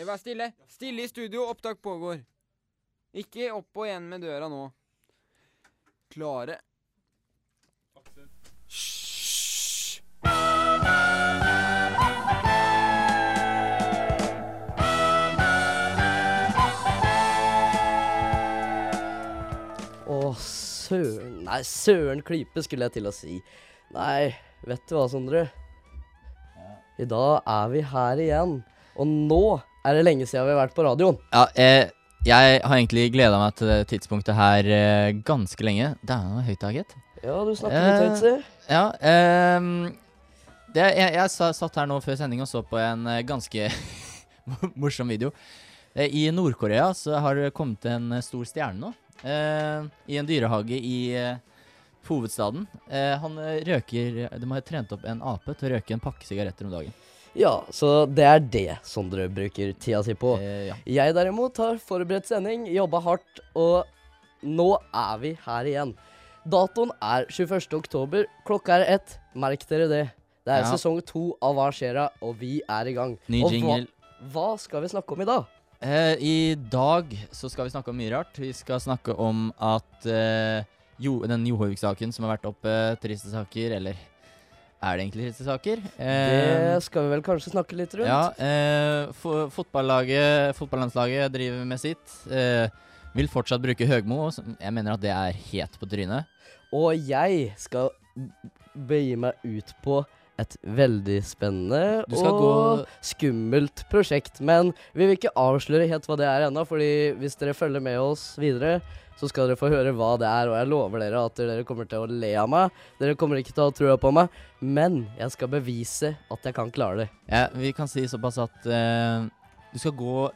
Eh, Vær stille. Stille i studio. Opptak pågår. Ikke opp og igjen med døra nå. Klare. Hysj! Å, søren Nei, søren klype, skulle jeg til å si. Nei, vet du hva, Sondre? I dag er vi her igjen. Og nå er det lenge siden vi har vært på radioen. Ja, eh, jeg har egentlig gleda meg til det tidspunktet her eh, ganske lenge. Dæven, det var høyt da, gitt. Ja, du snakker litt høyt, si. Ja, eh, det, jeg, jeg satt her nå før sending og så på en eh, ganske morsom video. Eh, I Nord-Korea så har det kommet en eh, stor stjerne nå. eh, I en dyrehage i eh, hovedstaden. Eh, han eh, røker De har trent opp en ape til å røke en pakke sigaretter om dagen. Ja, så det er det Sondre bruker tida si på. Eh, ja. Jeg derimot har forberedt sending, jobba hardt, og nå er vi her igjen. Datoen er 21. oktober. Klokka er ett. Merk dere det. Det er Ja. sesong to av Hva skjer'a, og vi er i gang. Ny og jingle. Hva, hva skal vi snakke om i dag? Eh, I dag så skal vi snakke om mye rart. Vi skal snakke om at eh, jo, den Johovik-saken som har vært oppe, triste saker, eller er det egentlig triste saker? Eh, Det skal vi vel kanskje snakke litt rundt. ja, eh, fo fotballaget, fotballandslaget driver med sitt. Eh, vil fortsatt bruke Høgmo. Jeg mener at det er helt på trynet. Og jeg skal begi meg ut på et veldig spennende og skummelt prosjekt. Men vi vil ikke avsløre helt hva det er ennå, fordi hvis dere følger med oss videre, så skal dere få høre hva det er, og jeg lover dere at dere kommer til å le av meg. Dere kommer ikke til å ha trua på meg, men jeg skal bevise at jeg kan klare det. Ja, vi kan si såpass at uh, du skal gå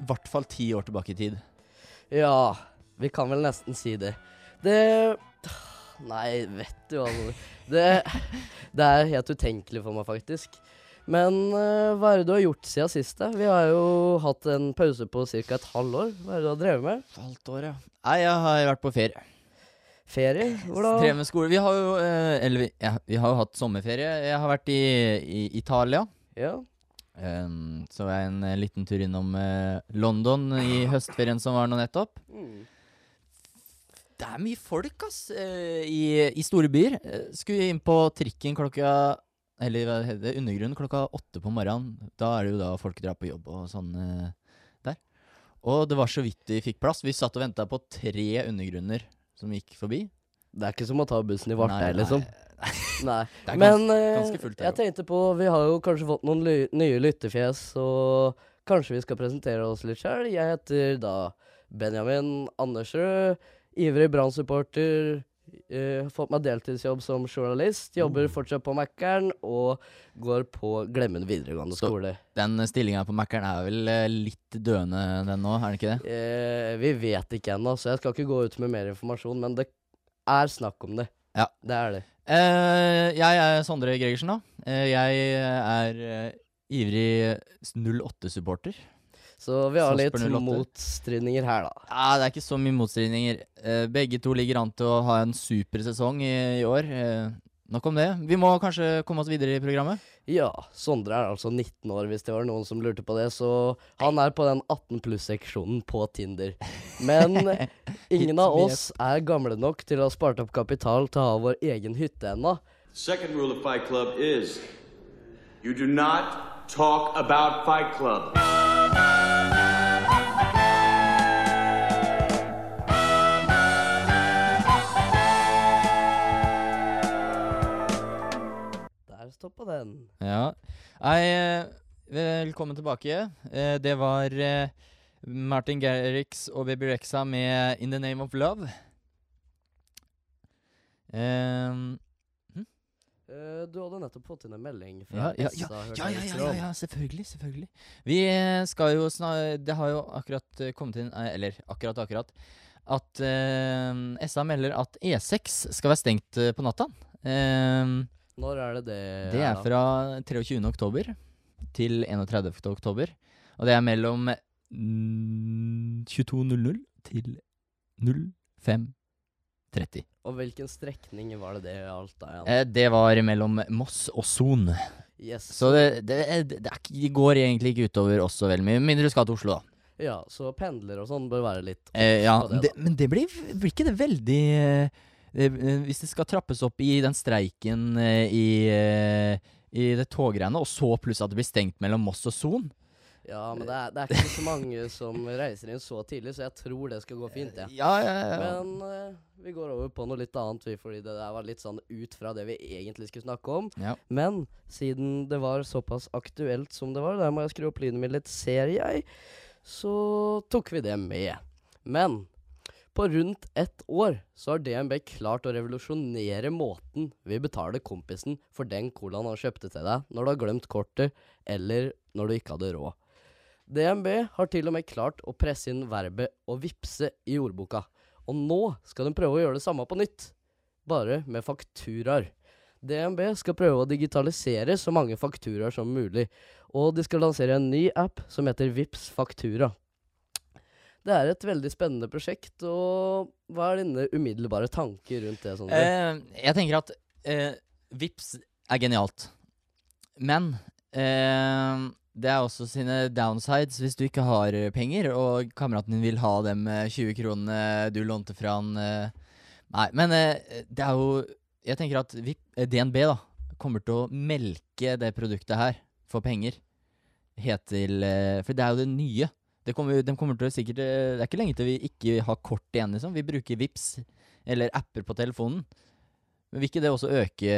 i hvert fall ti år tilbake i tid. Ja, vi kan vel nesten si det. Det Nei, vet du aldri. Det, det er helt utenkelig for meg, faktisk. Men uh, hva er det du har gjort siden sist? da? Vi har jo hatt en pause på ca. et halvår. Hva er det du har drevet med? Halvt år, ja. Nei, jeg har vært på ferie. Ferie? Hvor da? Drevet med skole. Vi har jo uh, Eller vi, ja, vi har jo hatt sommerferie. Jeg har vært i, i Italia. Ja. Um, så var jeg en eh, liten tur innom uh, London i høstferien som var nå nettopp. Mm. Det er mye folk, ass, eh, i, i store byer. Eh, skulle inn på trikken klokka Eller hva heter det, undergrunnen klokka åtte på morgenen. Da er det jo da folk drar på jobb og sånn eh, der. Og det var så vidt vi fikk plass. Vi satt og venta på tre undergrunner som gikk forbi. Det er ikke som å ta bussen i Varteig, liksom. Nei. Det er Men gans, ganske fullt jeg tenkte på Vi har jo kanskje fått noen ly nye lyttefjes, og kanskje vi skal presentere oss litt sjøl. Jeg heter da Benjamin Andersrød. Ivrig Brann-supporter. Uh, fått meg deltidsjobb som journalist. Jobber Oh. fortsatt på Mækkern og går på Glemmen videregående Så- skole. Den stillinga på Mækkern er vel uh, litt døende, den nå, er den ikke det? Uh, vi vet ikke ennå, så jeg skal ikke gå ut med mer informasjon, men det er snakk om det. Ja. Det er det. Eh, jeg er Sondre Gregersen, da. Eh, jeg er eh, ivrig 08-supporter. Så vi har litt motstridninger her, da. Ja, det er ikke så mye motstridninger. Eh, begge to ligger an til å ha en super sesong i, i år. Eh, nok om det. Vi må kanskje komme oss videre i programmet. Ja, Sondre er altså 19 år, hvis det var noen som lurte på det. Så han er på den 18 pluss-seksjonen på Tinder. Men ingen av oss er gamle nok til å ha spart opp kapital til å ha vår egen hytte ennå. Second rule of Fight Club is you do not talk about Fight Club. Der på den. Ja. Nei, eh, velkommen tilbake. Eh, det var eh, Martin Garrix og Baby Rexa med 'In the Name of Love'. Um, du hadde nettopp fått inn en melding fra ja, ja, ja, ja, ja, ja, selvfølgelig. Selvfølgelig. Vi skal jo snak... Det har jo akkurat kommet inn Eller akkurat, akkurat. At uh, SA melder at E6 skal være stengt på natta. Ehm, Når er det det? det er fra 23. oktober til 31. oktober. Og det er mellom mm, 22.00 til 05.30. Og hvilken strekning var det det alt igjen? Eh, det var mellom Moss og Son. Yes. Så det, det, det, er det går egentlig ikke utover oss så veldig mye, mindre du skal til Oslo, da. Ja, så pendler og sånn bør være litt Eh, ja, men det blir, blir ikke det veldig eh, Hvis det skal trappes opp i den streiken eh, i, eh, i det toggreiene, og så pluss at det blir stengt mellom Moss og Son Ja, men det er, det er ikke så mange som reiser inn så tidlig, så jeg tror det skal gå fint, Ja. Ja, ja, ja. Men uh, vi går over på noe litt annet, fordi det der var litt sånn ut fra det vi egentlig skulle snakke om. Ja. Men siden det var såpass aktuelt som det var, der må jeg skru opp lyden min litt, ser jeg, så tok vi det med. Men på rundt ett år så har DNB klart å revolusjonere måten vi betaler kompisen for den colaen han kjøpte til deg når du har glemt kortet, eller når du ikke hadde råd. DNB har til og med klart å presse inn verbet 'å vippse' i ordboka. Og nå skal de prøve å gjøre det samme på nytt, bare med fakturaer. DNB skal prøve å digitalisere så mange fakturaer som mulig, og de skal lansere en ny app som heter Vips Faktura. Det er et veldig spennende prosjekt, og hva er dine umiddelbare tanker rundt det? Sånn? Eh, jeg tenker at eh, Vips er genialt. Men eh, det er også sine downsides hvis du ikke har eh, penger, og kameraten din vil ha dem eh, 20 kronene du lånte fra han. Eh. Nei, men eh, det er jo Jeg tenker at VIP, eh, DNB da kommer til å melke det produktet her for penger. Helt til eh, For det er jo det nye. Det kommer, de kommer til å sikkert eh, Det er ikke lenge til vi ikke har kort igjen, liksom. Vi bruker Vips eller apper på telefonen. Men vil ikke det også øke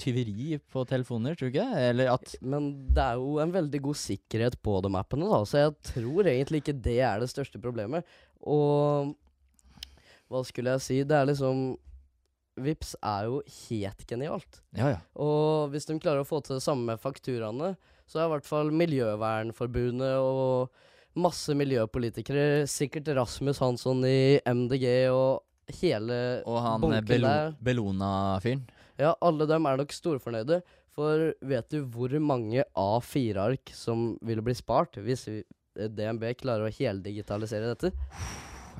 tyveri på telefoner, tror du ikke? Eller at Men det er jo en veldig god sikkerhet på de appene, da, så jeg tror egentlig ikke det er det største problemet. Og hva skulle jeg si? Det er liksom Vips er jo helt genialt. Ja, ja. Og hvis de klarer å få til det samme med fakturaene, så er i hvert fall Miljøvernforbundet og masse miljøpolitikere, sikkert Rasmus Hansson i MDG og hele Og han der. Bellona-fyren. Ja, alle dem er nok storfornøyde. For vet du hvor mange A4-ark som ville bli spart hvis vi, eh, DNB klarer å heldigitalisere dette?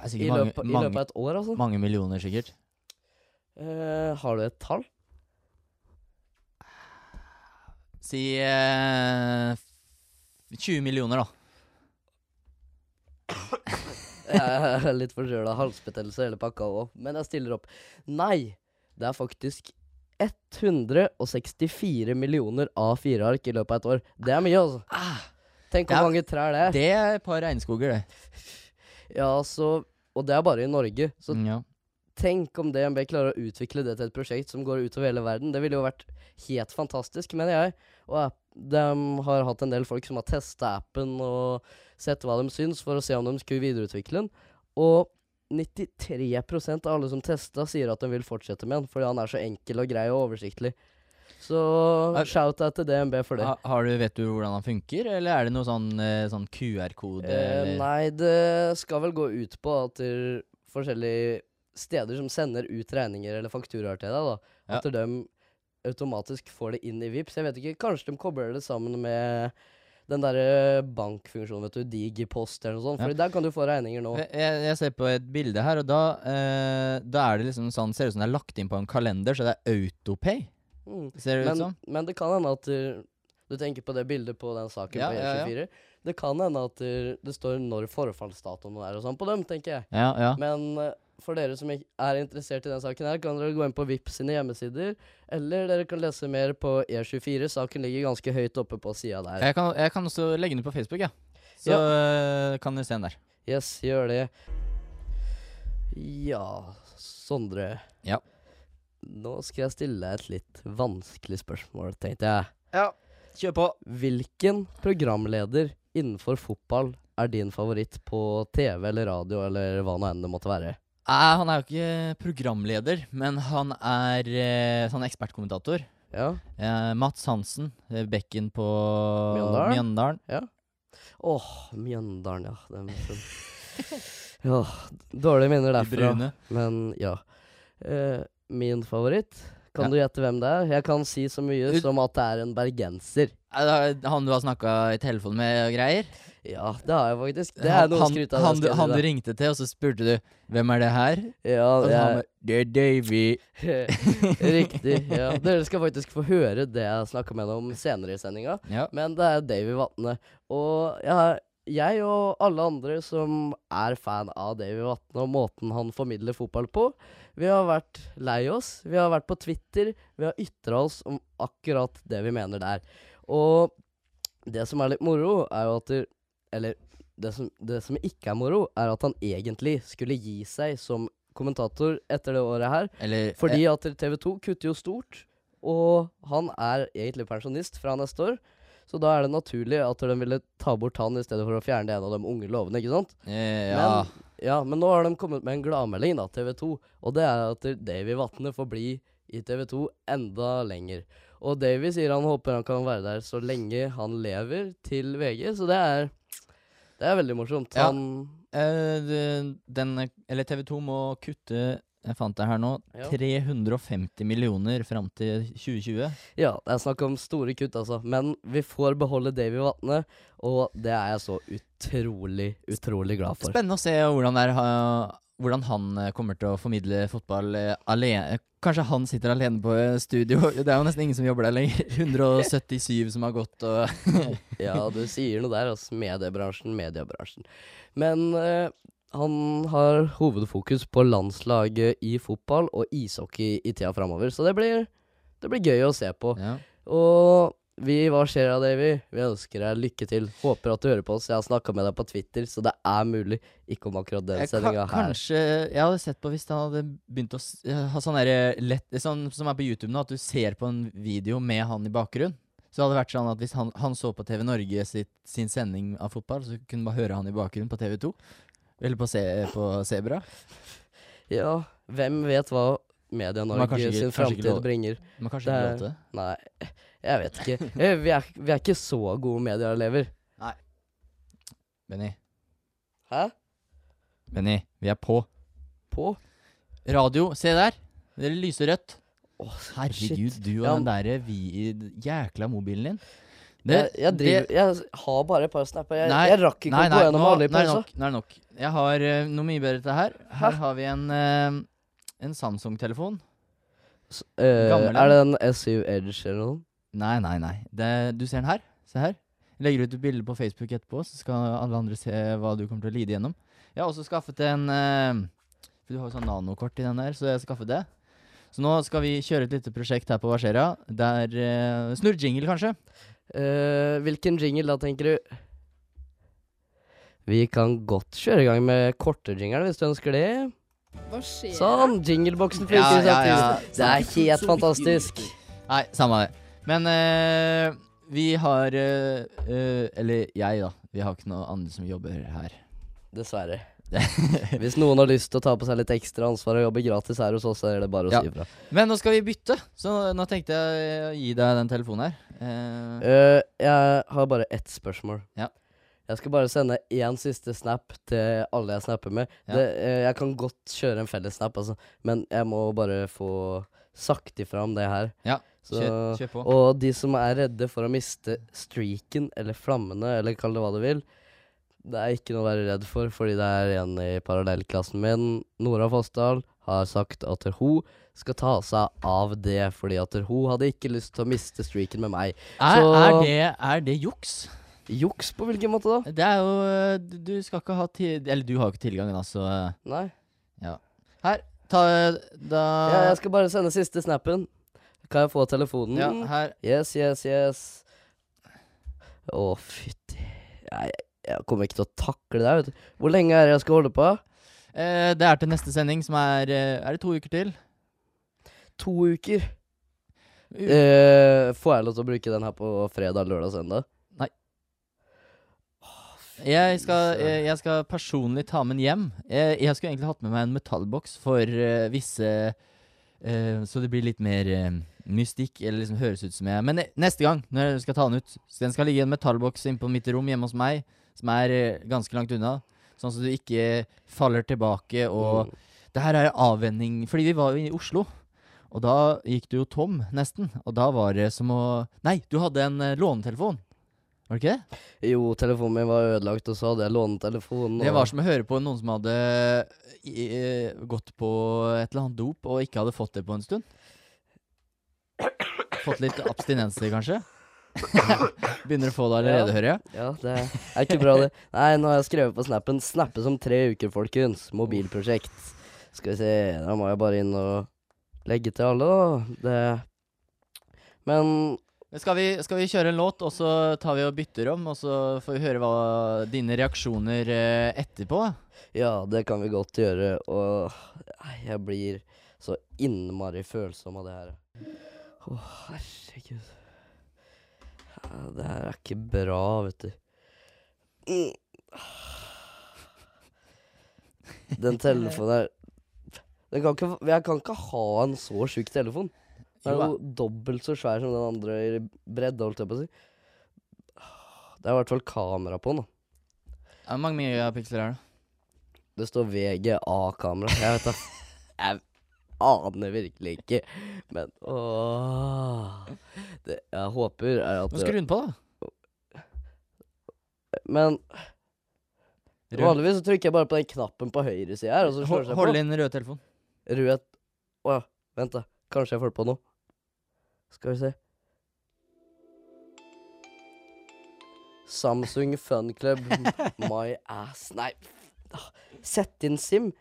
Det I løpet, mange, I løpet av et år, altså. mange millioner, sikkert. Eh, har du et tall? Si eh, 20 millioner, da. Jeg er litt forkjøla. Halsbetennelse hele pakka òg. Men jeg stiller opp. Nei, det er faktisk 164 millioner A4-ark i løpet av et år. Det er mye, altså. Tenk Det er- hvor mange trær det er. Det er et par regnskoger, det. Ja, så Og det er bare i Norge. Så Mm, ja. tenk om DNB klarer å utvikle det til et prosjekt som går utover hele verden. Det ville jo vært helt fantastisk, mener jeg. Og app, de har hatt en del folk som har testa appen og sett hva de syns, for å se om de skulle videreutvikle den. Og 93% av alle som testa, sier at de vil fortsette med den, fordi han er så enkel og grei og oversiktlig. Så shout-out til DNB for det. Ha, har du, vet du hvordan han funker, eller er det noe sånn, eh, sånn QR-kode? Eh, nei, det skal vel gå ut på at forskjellige steder som sender ut regninger eller fakturaer til deg, da, Ja. de automatisk får det inn i Vipps. Jeg vet ikke, kanskje de kobler det sammen med den derre bankfunksjonen, vet du, Digipost eller noe sånt, Ja. for der kan du få regninger nå. Jeg, jeg ser på et bilde her, og da, eh, da er det liksom sånn Ser ut som det er lagt inn på en kalender, så det er autopay. Mm. Ser det ut som. men det kan hende at uh, du tenker på det bildet på den saken Ja, på ja, ja. E24. Det kan hende at uh, det står når forfallsdatoen er og sånn på dem, tenker jeg. Ja, ja. Men eh, for dere som er interessert i den saken her, kan dere gå inn på VIP sine hjemmesider, eller dere kan lese mer på E24. Saken ligger ganske høyt oppe på sida der. Jeg kan, jeg kan også legge den på Facebook, ja. Så ja. kan dere se den der. Yes, gjør det. Ja, Sondre. Ja. Nå skal jeg stille deg et litt vanskelig spørsmål, tenkte jeg. Ja, kjør på. Hvilken programleder innenfor fotball er din favoritt på TV eller radio eller hva nå enn det måtte være? Eh, han er jo ikke programleder, men han er eh, sånn ekspertkommentator. Ja. Eh, Mats Hansen, bekken på Mjøndalen? Mjøndalen. Åh, Mjøndalen, ja. Den, ja. Dårlige minner De derfra. brune. Men ja. Eh, min favoritt Kan du gjette hvem det er? Jeg kan si så mye Ut- som at det er en bergenser. Er det Han du har snakka i telefonen med og greier? Ja, det har jeg faktisk. Det er noe han, skryt av. han, det du, han du ringte til, og så spurte du 'Hvem er det her?' Ja, Og han jeg, 'Det er Davy'. Riktig. ja. Dere skal faktisk få høre det jeg snakka med ham om senere i sendinga. Ja. Men det er Davy Vatne. Og jeg, jeg og alle andre som er fan av Davy Vatne og måten han formidler fotball på, vi har vært lei oss. Vi har vært på Twitter. Vi har ytra oss om akkurat det vi mener der. Og det som er litt moro, er jo at du, Eller det som, det som ikke er moro, er at han egentlig skulle gi seg som kommentator etter det året her. Eller Fordi at TV 2 kutter jo stort, og han er egentlig pensjonist fra neste år. Så da er det naturlig at de ville ta bort han i stedet for å fjerne en av de unge lovene, ikke sant? Ja. Men, ja, men nå har de kommet med en gladmelding, da, TV 2. Og det er at Davy Vatne får bli i TV 2 enda lenger. Og Davy sier han håper han kan være der så lenge han lever, til VG. Så det er Det er veldig morsomt. Ja. Han Eh, den Eller TV 2 må kutte Jeg fant det her nå. Ja. 350 millioner fram til 2020. Ja, det er snakk om store kutt, altså. Men vi får beholde Davy Vatne, og det er jeg så utrolig, utrolig glad for. Spennende å se hvordan, er, hvordan han eh, kommer til å formidle fotball eh, alene. Kanskje han sitter alene på eh, studio. Det er jo nesten ingen som jobber der lenger. 177 som har gått og Ja, du sier noe der, altså. Mediebransjen, mediebransjen. Men eh, han har hovedfokus på landslaget i fotball og ishockey i tida framover, så det blir, det blir gøy å se på. ja. Og vi, hva skjer da, Davy? Vi ønsker deg lykke til. Håper at du hører på oss. Jeg har snakka med deg på Twitter, så det er mulig. Ikke om akkurat den sendinga her. Kanskje Jeg hadde sett på hvis han hadde begynt å eh, ha sånn derre Sånn som er på YouTube nå, at du ser på en video med han i bakgrunn. Så det hadde vært sånn at hvis han, han så på TV Norge sitt, sin sending av fotball, så kunne du bare høre han i bakgrunnen på TV2. Eller på, se, på Sebra. Ja, hvem vet hva Media-Norge sin framtid bringer. Men kanskje ikke lov til det. Nei, jeg vet ikke. Eh, Vi er, vi er ikke så gode medieelever. Nei. Benny, Hæ? Benny, vi er på. På? Radio, se der! Dere lyser rødt. Å, Herregud, shit. du og Ja, den derre jækla mobilen din. Jeg, jeg, driver, det- jeg har bare et par snapper. Jeg, Nei, jeg rakk ikke Nei, å gå gjennom alle i pausa. det nok. Jeg har uh, noe mye bedre til det her. Her har vi en, uh, en Samsung-telefon. Eh, er det en S7 Edge eller noe? Nei, nei, nei. Det, du ser den her. Se her. Jeg legger ut et bilde på Facebook etterpå, så skal alle andre se hva du kommer til å lide gjennom. Jeg har også skaffet en For du har jo sånn nanokort i den der, så jeg har skaffet det. Så nå skal vi kjøre et lite prosjekt her på Varsera Der uh, Snurr jingle, kanskje? Eh, hvilken jingle da, tenker du? Vi kan godt kjøre i gang med korte jingler hvis du ønsker det. Hva skjer? Sånn, jingleboksen funker. ja, ja. ja. Det er helt fantastisk. Nei, samme det. Men uh, vi har uh, eh, Eller jeg, da. Vi har ikke noe andre som jobber her. Dessverre. Hvis noen har lyst til å ta på seg litt ekstra ansvar og jobbe gratis her hos oss, så er det bare å Ja. si ifra. Men nå skal vi bytte, så nå tenkte jeg å gi deg den telefonen her. Uh. Uh, jeg har bare ett spørsmål. Ja. Jeg skal bare sende én siste snap til alle jeg snapper med. Ja. Det, uh, jeg kan godt kjøre en felles snap, altså, men jeg må bare få sagt ifra om det her. Ja, Så, kjør, kjør på. Og de som er redde for å miste streaken eller flammene, eller kall det hva du vil, det er ikke noe å være redd for, fordi det er en i parallellklassen min, Nora Fossdal, har sagt at hun skal ta seg av det, fordi at hun hadde ikke lyst til å miste streaken med meg. Er, så- er, det, er det juks? Juks på hvilken måte da? Det er jo eh, Du skal ikke ha tid Eller du har jo ikke tilgangen, altså. Nei. Her, ta da Ja, jeg skal bare sende siste snappen. Kan jeg få telefonen? Ja, her. Yes, yes, yes. Å, fytti. Jeg, jeg kommer ikke til å takle det her, vet du. Hvor lenge er det jeg skal holde på? Eh, det er til neste sending, som er eh, Er det to uker til? To uker. U Eh, får jeg lov til å bruke den her på fredag, lørdag, søndag? jeg, skal, så- eh, jeg skal personlig ta med den hjem. Jeg, jeg skulle egentlig hatt med meg en metallboks for uh, visse uh, Så det blir litt mer uh, mystikk, eller liksom høres ut som jeg Men neste gang, når jeg skal ta den ut Så Den skal ligge i en metallboks inne på mitt rom hjemme hos meg, som er eh, ganske langt unna. Sånn at du ikke faller tilbake og Mm. Det her er avvenning Fordi vi var jo i Oslo. Og da gikk du jo tom, nesten. Og da var det som å Nei, du hadde en eh, lånetelefon. Var det ikke det? Jo, telefonen min var ødelagt, og så hadde jeg lånetelefonen. Og... Det var som å høre på noen som hadde i, gått på et eller annet dop og ikke hadde fått det på en stund. Fått litt abstinenser, kanskje? Begynner å få det allerede, Ja. hører jeg. Ja, det er ikke bra, det. Nei, nå har jeg skrevet på snappen 'Snappes om tre uker, folkens'. Mobilprosjekt. Skal vi se, da må jeg bare inn og legge til alle, da. Det Men Skal vi, skal vi kjøre en låt, og så tar vi og bytter om, og så får vi høre hva dine reaksjoner eh, etterpå? ja, det kan vi godt gjøre. Og jeg blir så innmari følsom av det her. Å, herregud. Det her er ikke bra, vet du. Den telefonen her den kan ikke, Jeg kan ikke ha en så tjukk telefon. Den er Jo, dobbelt så svær som den andre i bredde, holdt jeg på å si. Det er i hvert fall kamera på den. da. Hvor mange megapiksler er det? Det står VGA-kamera. Jeg vet da aner virkelig ikke. Men åh det Jeg håper er at Nå skrur den på, da. Men vanligvis så trykker jeg bare på den knappen på høyre side her, og så slår det seg hold inn rød telefon. Rød Å ja, vent, da. Kanskje jeg får det på nå. Skal vi se. Samsung Fun Club My Ass Nei, ah, sett inn SIM.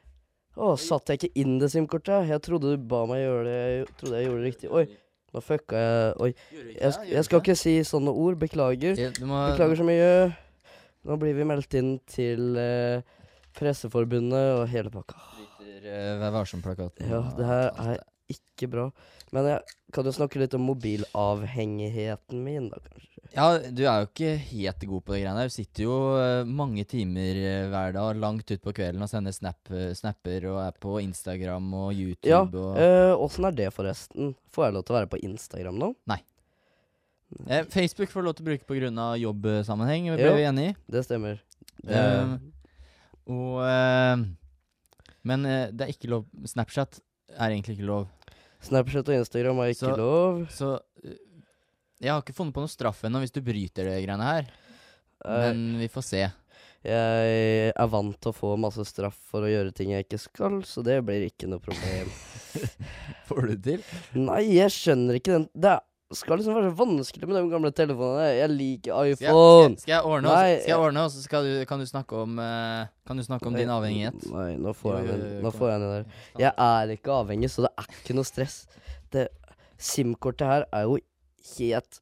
Å, satte jeg ikke inn det SIM-kortet? Jeg trodde du ba meg gjøre det. Jeg trodde jeg gjorde det riktig. Oi, nå fucka jeg Oi. Jeg, jeg skal ikke si sånne ord. Beklager. Beklager så mye. Nå blir vi meldt inn til eh, Presseforbundet og hele pakka. Uh, Vær varsom-plakaten. Ja, det her er ikke bra. Men jeg kan jo snakke litt om mobilavhengigheten min, da, kanskje. Ja, du er jo ikke helt god på de greiene der. Du sitter jo eh, mange timer eh, hver dag langt utpå kvelden og sender snap, eh, snapper og er på Instagram og YouTube Ja, og Åssen øh, er det, forresten? Får jeg lov til å være på Instagram nå? eh, Facebook får du lov til å bruke pga. jobbsammenheng, ble jo, vi enige i. Det stemmer. Eh, og eh, Men eh, det er ikke lov Snapchat er egentlig ikke lov. Snapchat og Instagram er ikke Så- lov. Så jeg har ikke funnet på noe straff ennå hvis du bryter det greiene her. Men vi får se. jeg er vant til å få masse straff for å gjøre ting jeg ikke skal, så det blir ikke noe problem. Får du til? Nei, jeg skjønner ikke den Det skal liksom være så vanskelig med de gamle telefonene. Jeg liker Skal jeg, iPhone. skal, jeg ordne, Nei, skal jeg ordne, og så du, kan du snakke om eh, Kan du snakke om din avhengighet? Nei, nå får jeg den. Nå får jeg den der. Jeg er ikke avhengig, så det er ikke noe stress. Det SIM-kortet her er jo helt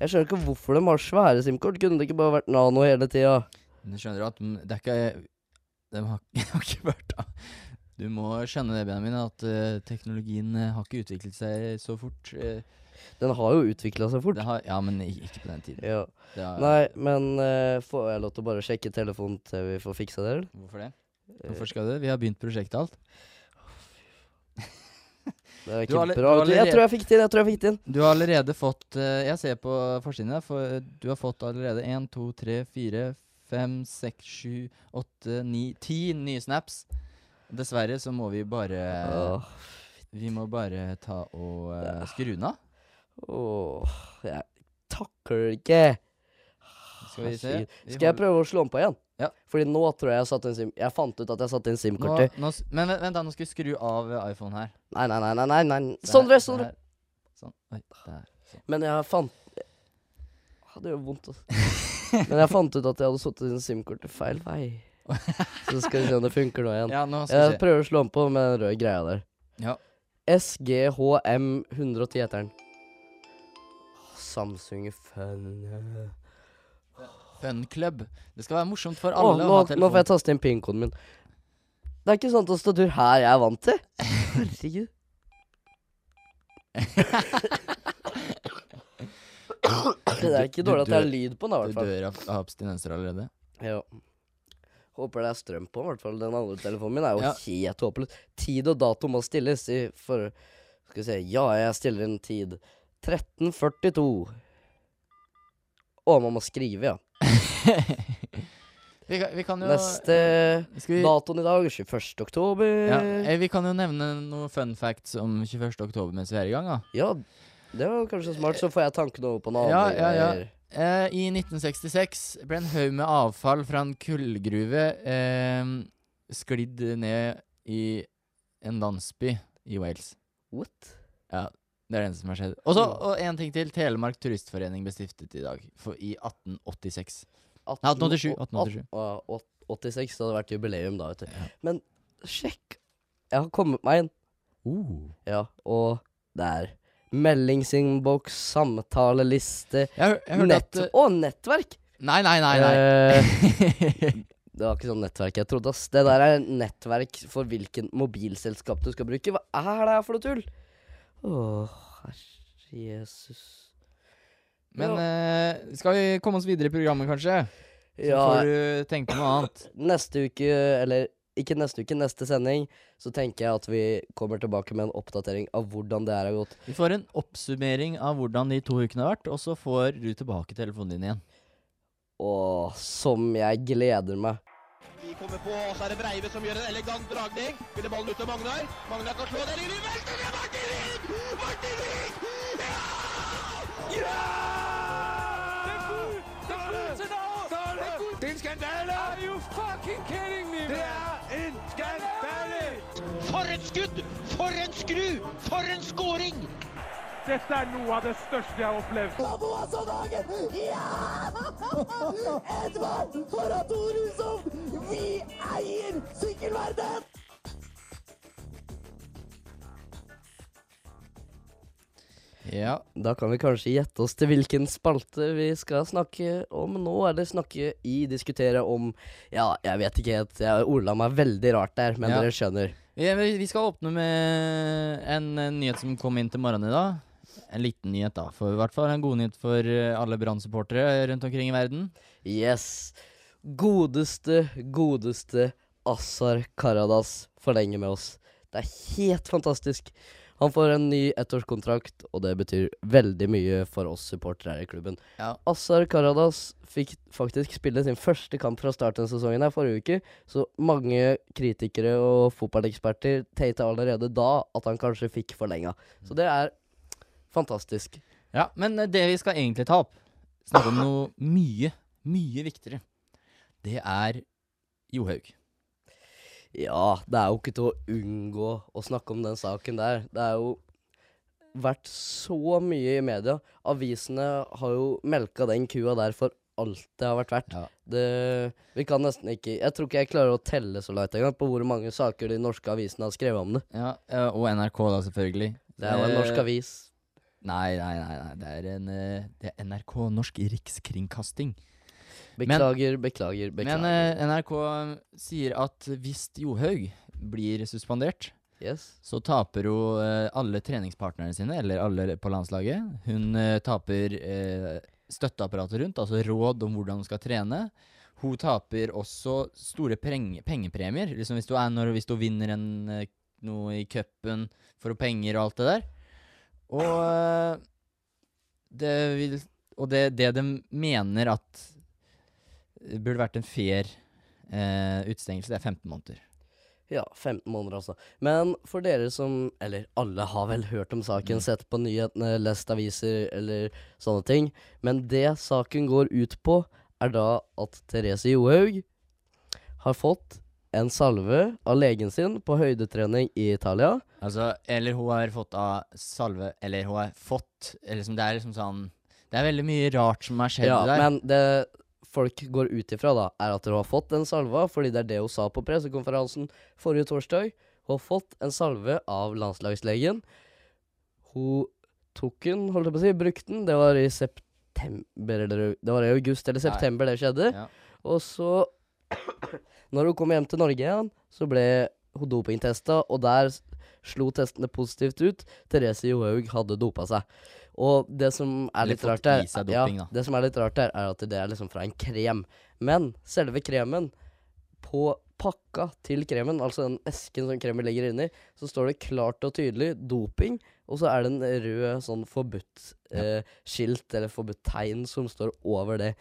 Jeg skjønner ikke hvorfor de har svære SIM-kort. Kunne det ikke bare vært Nano hele tida? Du skjønner at det er ikke De har, har ikke vært da. Du må skjønne det, Benjamin, at uh, teknologien uh, har ikke utviklet seg så fort. Uh, Den har jo utvikla seg fort. har, ja, men ikke på den tiden. Ja. Har, Nei, men får jeg lov til å bare sjekke telefonen til vi får fiksa det, eller? Hvorfor det? Hvorfor skal du? Vi har begynt prosjektet alt. Det er Du ikke har alle- bra. du har er kjempebra. Jeg tror jeg fikk det inn. Jeg tror jeg fikk det. Du har allerede fått eh, Jeg ser på forsiden her, for eh, du har fått allerede 1, 2, 3, 4, 5, 6, 7, 8, 9, 10 nye snaps. Dessverre så må vi bare Åh, Vi må bare ta og uh, skru unna. åh, jeg takler det ikke. Skal vi se. Vi Skal jeg prøve å slå den på igjen? Ja. Fordi nå tror jeg jeg satte inn SIM Jeg fant ut at jeg satte inn SIM-kortet. nå, Men vent, vent da, nå skal vi skru av iPhone her. Nei, nei, nei, nei, nei, nei. Sondre, Sondre. Sånn. Oi, der. Sånn. Men jeg fant ah, Det gjør vondt, altså. Men jeg fant ut at jeg hadde satt inn SIM-kortet feil vei. Så skal vi se om det funker nå igjen. Ja, nå skal Jeg prøver å slå den på med den røde greia der. Ja. SGHM110 heter den. Samsung Fun Fun Club. Det skal være morsomt for Å, alle nå, å ha nå får jeg taste inn PIN-koden min. Det er ikke sånn tastatur her jeg er vant til. Herregud. det er ikke Du- dårlig at det er lyd på den, i Du hvert fall. dør av, av abstinenser allerede. Ja. Håper det er strøm på, i hvert fall. Den andre telefonen min er jo Ja. helt håpløs. Tid og dato må stilles i for Skal vi se Ja, jeg stiller inn tid. 13.42. Å, man må skrive, ja. Vi, kan- vi kan jo Neste vi, datoen i dag, 21. oktober. ja, eh, vi kan jo nevne noen fun facts om 21. oktober mens vi er i gang. da. Ja, det var kanskje smart, så får jeg tankene over på noe Ja, annet. ja, ja. Eh, I 1966 ble en haug med avfall fra en kullgruve eh, sklidd ned i en landsby i Wales. What? Ja, det er det eneste som har skjedd. Og så og en ting til. Telemark Turistforening ble stiftet i dag, for, i 1886. 1887, 1887. og- og- 86, det hadde vært jubileum da, vet du. Ja. Men sjekk! Jeg har kommet meg inn. Uh. Ja, og det er meldingsinnboks, samtaleliste, Jeg, jeg nett... at Og nettverk! Nei, nei, nei. nei. Eh, det var ikke sånn nettverk jeg trodde, ass. Det der er nettverk for hvilken mobilselskap du skal bruke. Hva er det her for noe tull? Åh, herre Jesus. Men eh, skal vi komme oss videre i programmet, kanskje? Så Ja, får du tenke på noe annet. neste uke, eller ikke neste uke, neste sending, så tenker jeg at vi kommer tilbake med en oppdatering av hvordan det her har gått. Vi får en oppsummering av hvordan de to ukene har vært, og så får du tilbake telefonen din igjen. Og som jeg gleder meg. De kommer på, og så er det Breive som gjør en elegant dragning. Spiller ballen ut til Magnar. Magnar kan slå den inn i velten! Det er Martin Wiik! Martin Wiig! Ja! ja! Det er en skandale! Are you fucking kidding me, Det er en skandale! For et skudd! For en skru! For en scoring! Dette er noe av det største jeg har opplevd. Ja. Da kan vi kanskje gjette oss til hvilken spalte vi skal snakke om nå, eller snakke i, diskutere om Ja, jeg vet ikke helt. Jeg ordla meg veldig rart der, men Ja. dere skjønner. Vi, vi skal åpne med en, en nyhet som kom inn til morgenen i dag. En liten nyhet, da. For i hvert fall en god nyhet for eh, alle Brann-supportere rundt omkring i verden. Yes. Godeste, godeste Assar Karadas forlenger med oss. Det er helt fantastisk. Han får en ny ettårskontrakt, og det betyr veldig mye for oss supportere her i klubben. Ja. Assar Karadas fikk faktisk spille sin første kamp fra starten av sesongen her forrige uke, så mange kritikere og fotballeksperter tenkte allerede da at han kanskje fikk forlenga. Så det er fantastisk. Ja, men eh, det vi skal egentlig ta opp, snakke om noe mye, mye viktigere, det er Johaug. Ja, det er jo ikke til å unngå å snakke om den saken der. Det er jo vært så mye i media. Avisene har jo melka den kua der for alt det har vært verdt. Ja. Det, vi kan nesten ikke Jeg tror ikke jeg klarer å telle så langt engang på hvor mange saker de norske avisene har skrevet om det. Ja, eh, og NRK, da, selvfølgelig. Det er jo en norsk avis. Nei, nei, nei, nei. Det er, en, eh, det er NRK, Norsk Rikskringkasting. Beklager, beklager, beklager. Men eh, NRK sier at hvis Johaug blir suspendert, yes. så taper hun eh, alle treningspartnerne sine, eller alle på landslaget. Hun eh, taper eh, støtteapparatet rundt, altså råd om hvordan hun skal trene. Hun taper også store pengepremier. Liksom hvis, du er når, hvis du vinner en, eh, noe i cupen, får hun penger og alt det der. Og eh, det vil Og det, det de mener at burde vært en fair eh, utestengelse, det er 15 måneder. Ja, 15 måneder altså. Men for dere som Eller alle har vel hørt om saken, Mm. sett på nyhetene, lest aviser eller sånne ting. Men det saken går ut på, er da at Therese Johaug har fått en salve av legen sin på høydetrening i Italia. Altså, eller hun har fått av salve, eller hun har fått eller liksom, Det er liksom sånn Det er veldig mye rart som har skjedd Ja, der. men det folk går ut ifra, da, er at hun har fått den salve, fordi det er det hun sa på pressekonferansen forrige torsdag. Hun har fått en salve av landslagslegen. Hun tok den, holdt jeg på å si, brukte den. Det var i september eller Det var i august eller september det skjedde. Ja. Og så, når hun kom hjem til Norge igjen, så ble hun dopingtesta, og der slo testene positivt ut. Therese Johaug hadde dopa seg. Og det som er litt rart der, doping, ja, det som er litt rart der, er at det er liksom fra en krem. Men selve kremen, på pakka til kremen, altså den esken som kremen ligger inni, så står det klart og tydelig 'doping', og så er det en rød sånn forbudt eh, skilt, eller forbudt tegn, som står over det.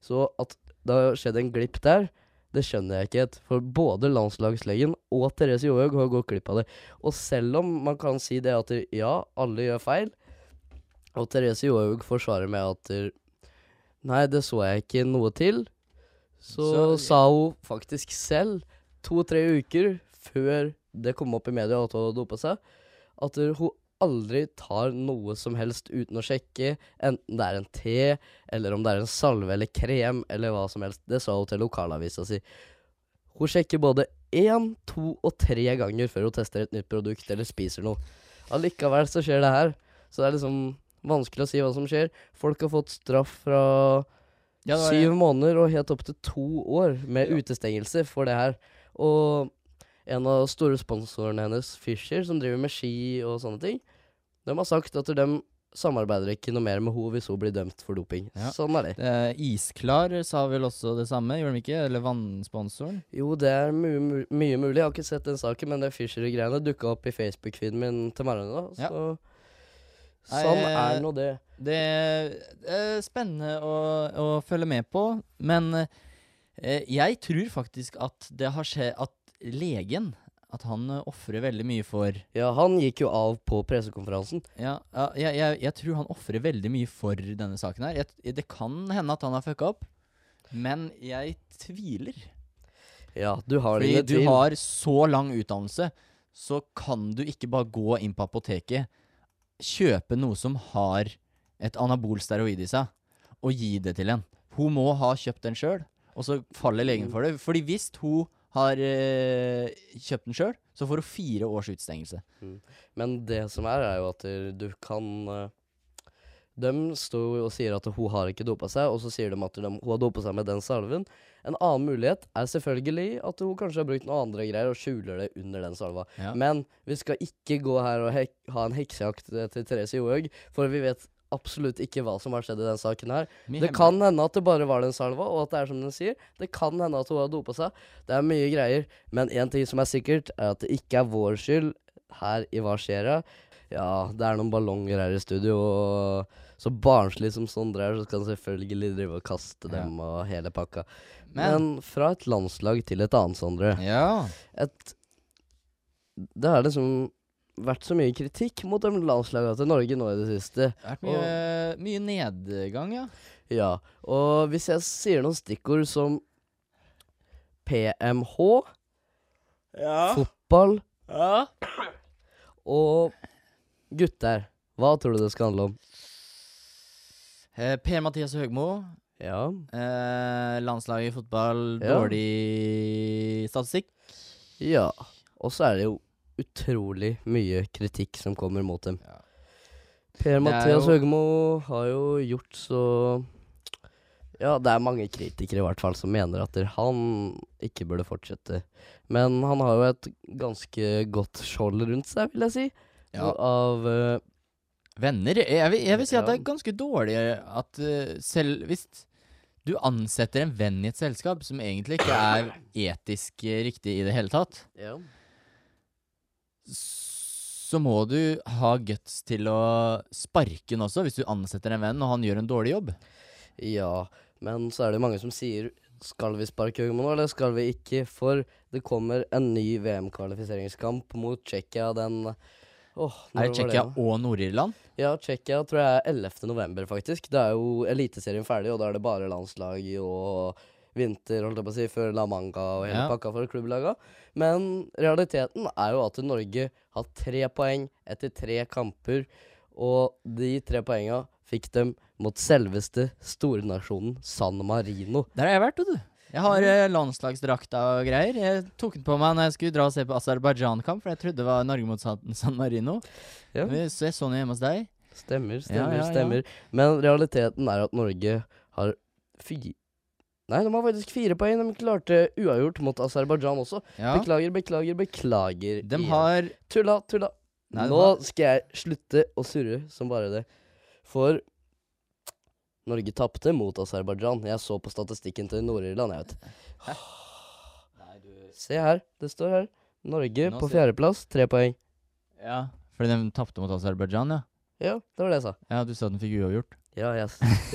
Så at det har skjedd en glipp der. Det skjønner jeg ikke helt, for både landslagslegen og Therese Johaug har gått glipp av det. Og selv om man kan si det at ja, alle gjør feil, og Therese Johaug forsvarer med at Nei, det så jeg ikke noe til. Så, Så- sa hun faktisk selv, to-tre uker før det kom opp i media at hun hadde dopa seg, at hun aldri tar noe som helst uten å sjekke, enten det er en te, eller om det er en salve eller krem, eller hva som helst. Det sa hun til lokalavisa si. Hun sjekker både én, to og tre ganger før hun tester et nytt produkt eller spiser noe. Allikevel så skjer det her. Så det er liksom vanskelig å si hva som skjer. Folk har fått straff fra Ja, syv måneder og helt opp til to år med Ja. utestengelse for det her. Og en av store sponsorene hennes, Fisher, som driver med ski og sånne ting, de har sagt at de samarbeider ikke noe mer med henne hvis hun blir dømt for doping. Ja. Sånn er det. Eh, Isklar sa vel også det samme, gjorde de ikke? Eller vannsponsoren? Jo, det er mu mye mulig. Jeg har ikke sett den saken, men det Fisher-greiene dukka opp i Facebook-feeden min til morgenen. da, Ja. Så sånn Nei, er nå det. Det er spennende å, å følge med på, men eh, jeg tror faktisk at det har skjedd At legen At han uh, ofrer veldig mye for Ja, han gikk jo av på pressekonferansen. Ja, ja jeg, jeg, jeg tror han ofrer veldig mye for denne saken her. Jeg, det kan hende at han har fucka opp, men jeg tviler. Ja, du har Fordi du har så lang utdannelse, så kan du ikke bare gå inn på apoteket, kjøpe noe som har et anabol steroid i seg, og gi det til en. Hun må ha kjøpt den sjøl, og så faller legen for det. Fordi hvis hun har eh, kjøpt den sjøl, så får hun fire års utestengelse. Men det som er, er jo at eh, du kan eh, De står og sier at hun har ikke dopa seg, og så sier de at de, hun har dopa seg med den salven. En annen mulighet er selvfølgelig at hun kanskje har brukt noen andre greier og skjuler det under den salva. Ja. Men vi skal ikke gå her og ha en heksejakt til Therese Johaug, for vi vet absolutt ikke hva som har skjedd i den saken her. Det kan hende at det bare var den salva, og at det er som den sier. Det kan hende at hun har dopa seg. Det er mye greier. Men én ting som er sikkert, er at det ikke er vår skyld her i Hva skjer da? Ja, det er noen ballonger her i studio, og så barnslig som Sondre er, så skal han selvfølgelig drive og kaste Ja. dem og hele pakka. Men, Men fra et landslag til et annet, Sondre. Ja. Et Det er liksom vært så mye kritikk mot de landslagene til Norge nå i det siste. Det har vært mye, mye nedgang, ja. Ja, og hvis jeg sier noen stikkord som PMH, ja. fotball ja. og gutter, hva tror du det skal handle om? Eh, Per-Mathias Høgmo, Ja, eh, landslaget i fotball, Ja. dårlig statistikk. ja. Og så er det jo utrolig mye kritikk som kommer mot dem. Ja. Per-Mathias jo- Høgmo har jo gjort så Ja, det er mange kritikere i hvert fall som mener at han ikke burde fortsette. Men han har jo et ganske godt skjold rundt seg, vil jeg si. Ja. Av uh, Venner jeg vil, jeg vil si at det er ganske dårlig at uh, selv hvis du ansetter en venn i et selskap som egentlig ikke er etisk riktig i det hele tatt, ja. Så må du ha guts til å sparke den også, hvis du ansetter en venn og han gjør en dårlig jobb. Ja, men så er det mange som sier skal vi sparke Høgmo nå, eller skal vi ikke? For det kommer en ny VM-kvalifiseringskamp mot Tsjekkia den Åh, Er det Tsjekkia og Nord-Irland? Ja, Tsjekkia tror jeg er 11. november, faktisk. Da er jo Eliteserien ferdig, og da er det bare landslag og vinter, holdt jeg på å si, før La Manga og hele Ja. pakka for klubblaga. Men realiteten er jo at Norge har tre poeng etter tre kamper, og de tre poenga fikk dem mot selveste stornasjonen San Marino. Der har jeg vært, vet du. Jeg har eh, landslagsdrakta og greier. Jeg tok den på meg når jeg skulle dra og se på Aserbajdsjan-kamp, for jeg trodde det var Norge mot San, San Marino. Ja. Så jeg så den hjemme hos deg. Stemmer, stemmer, ja, ja. stemmer. Men realiteten er at Norge har fire Nei, de har faktisk fire poeng. De klarte uavgjort mot Aserbajdsjan også. Ja. Beklager, beklager, beklager. De har Tulla, tulla. Nei, Nå har- skal jeg slutte å surre som bare det. For Norge tapte mot Aserbajdsjan. Jeg så på statistikken til Nord-Irland, jeg vet. Se her, det står her. Norge Nå på fjerdeplass, tre poeng. Ja, fordi de tapte mot Aserbajdsjan, ja. Ja, det var det jeg sa. Ja, du sa at den fikk uavgjort. Ja, jeg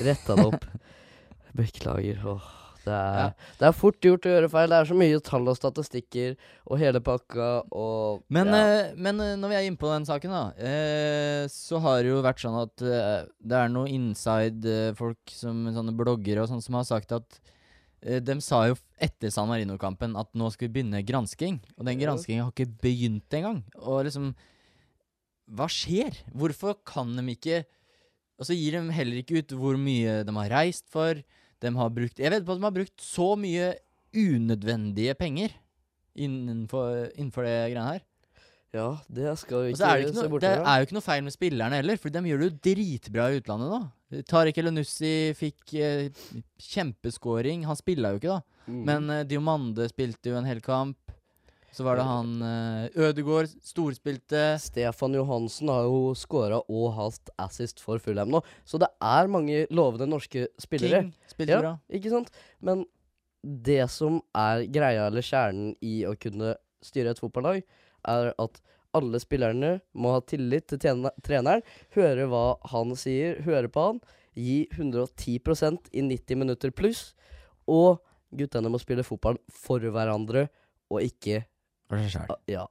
retta det opp. Beklager. Åh, Det er, Ja. det er fort gjort å gjøre feil. Det er så mye tall og statistikker og hele pakka og Men, ja. eh, men eh, når vi er inne på den saken, da, eh, så har det jo vært sånn at eh, det er noen inside-folk, som sånne bloggere og sånn, som har sagt at eh, De sa jo etter San Marino-kampen at nå skal vi begynne gransking. Og den granskingen har ikke begynt engang. Og liksom Hva skjer? Hvorfor kan de ikke Og så gir de heller ikke ut hvor mye de har reist for. De har brukt Jeg vet på at de har brukt så mye unødvendige penger innenfor, innenfor det greiene her. ja, det skal vi er det, ikke ikke se bort fra. det er jo ikke noe feil med spillerne heller, for de gjør det jo dritbra i utlandet nå. Tariq Elenussi fikk eh, kjempeskåring. Han spilla jo ikke, da. Mm. Men eh, Diomande spilte jo en hel kamp. Så var det han uh, Ødegaard storspilte. Stefan Johansen har jo skåra og hatt assist for Fulham nå, så det er mange lovende norske spillere. King spilte Ja. bra. Ikke sant? Men det som er greia eller kjernen i å kunne styre et fotballag, er at alle spillerne må ha tillit til treneren, høre hva han sier, høre på han, gi 110% i 90 minutter pluss, og guttene må spille fotball for hverandre, og ikke For seg selv. Ja,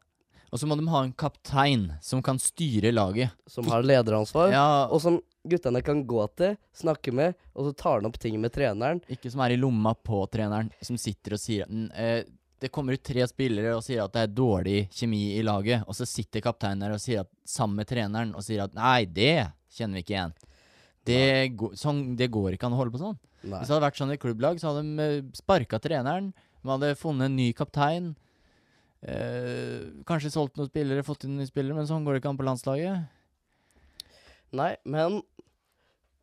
Og så må de ha en kaptein som kan styre laget. som har lederansvar, Ja, og som guttene kan gå til, snakke med, og så tar han opp ting med treneren. Ikke som er i lomma på treneren, som sitter og sier "Mm, eh, Det kommer ut tre spillere og sier at det er dårlig kjemi i laget, og så sitter kapteinen der og sier at, sammen med treneren og sier at nei, det kjenner vi ikke igjen. Det, går- sånn, det går ikke an å holde på sånn. Nei. Hvis det hadde vært sånn i klubblag, så hadde de sparka treneren. De hadde funnet en ny kaptein. Eh, kanskje solgt noen spillere, fått inn nye spillere, men sånn går det ikke an på landslaget. Nei, men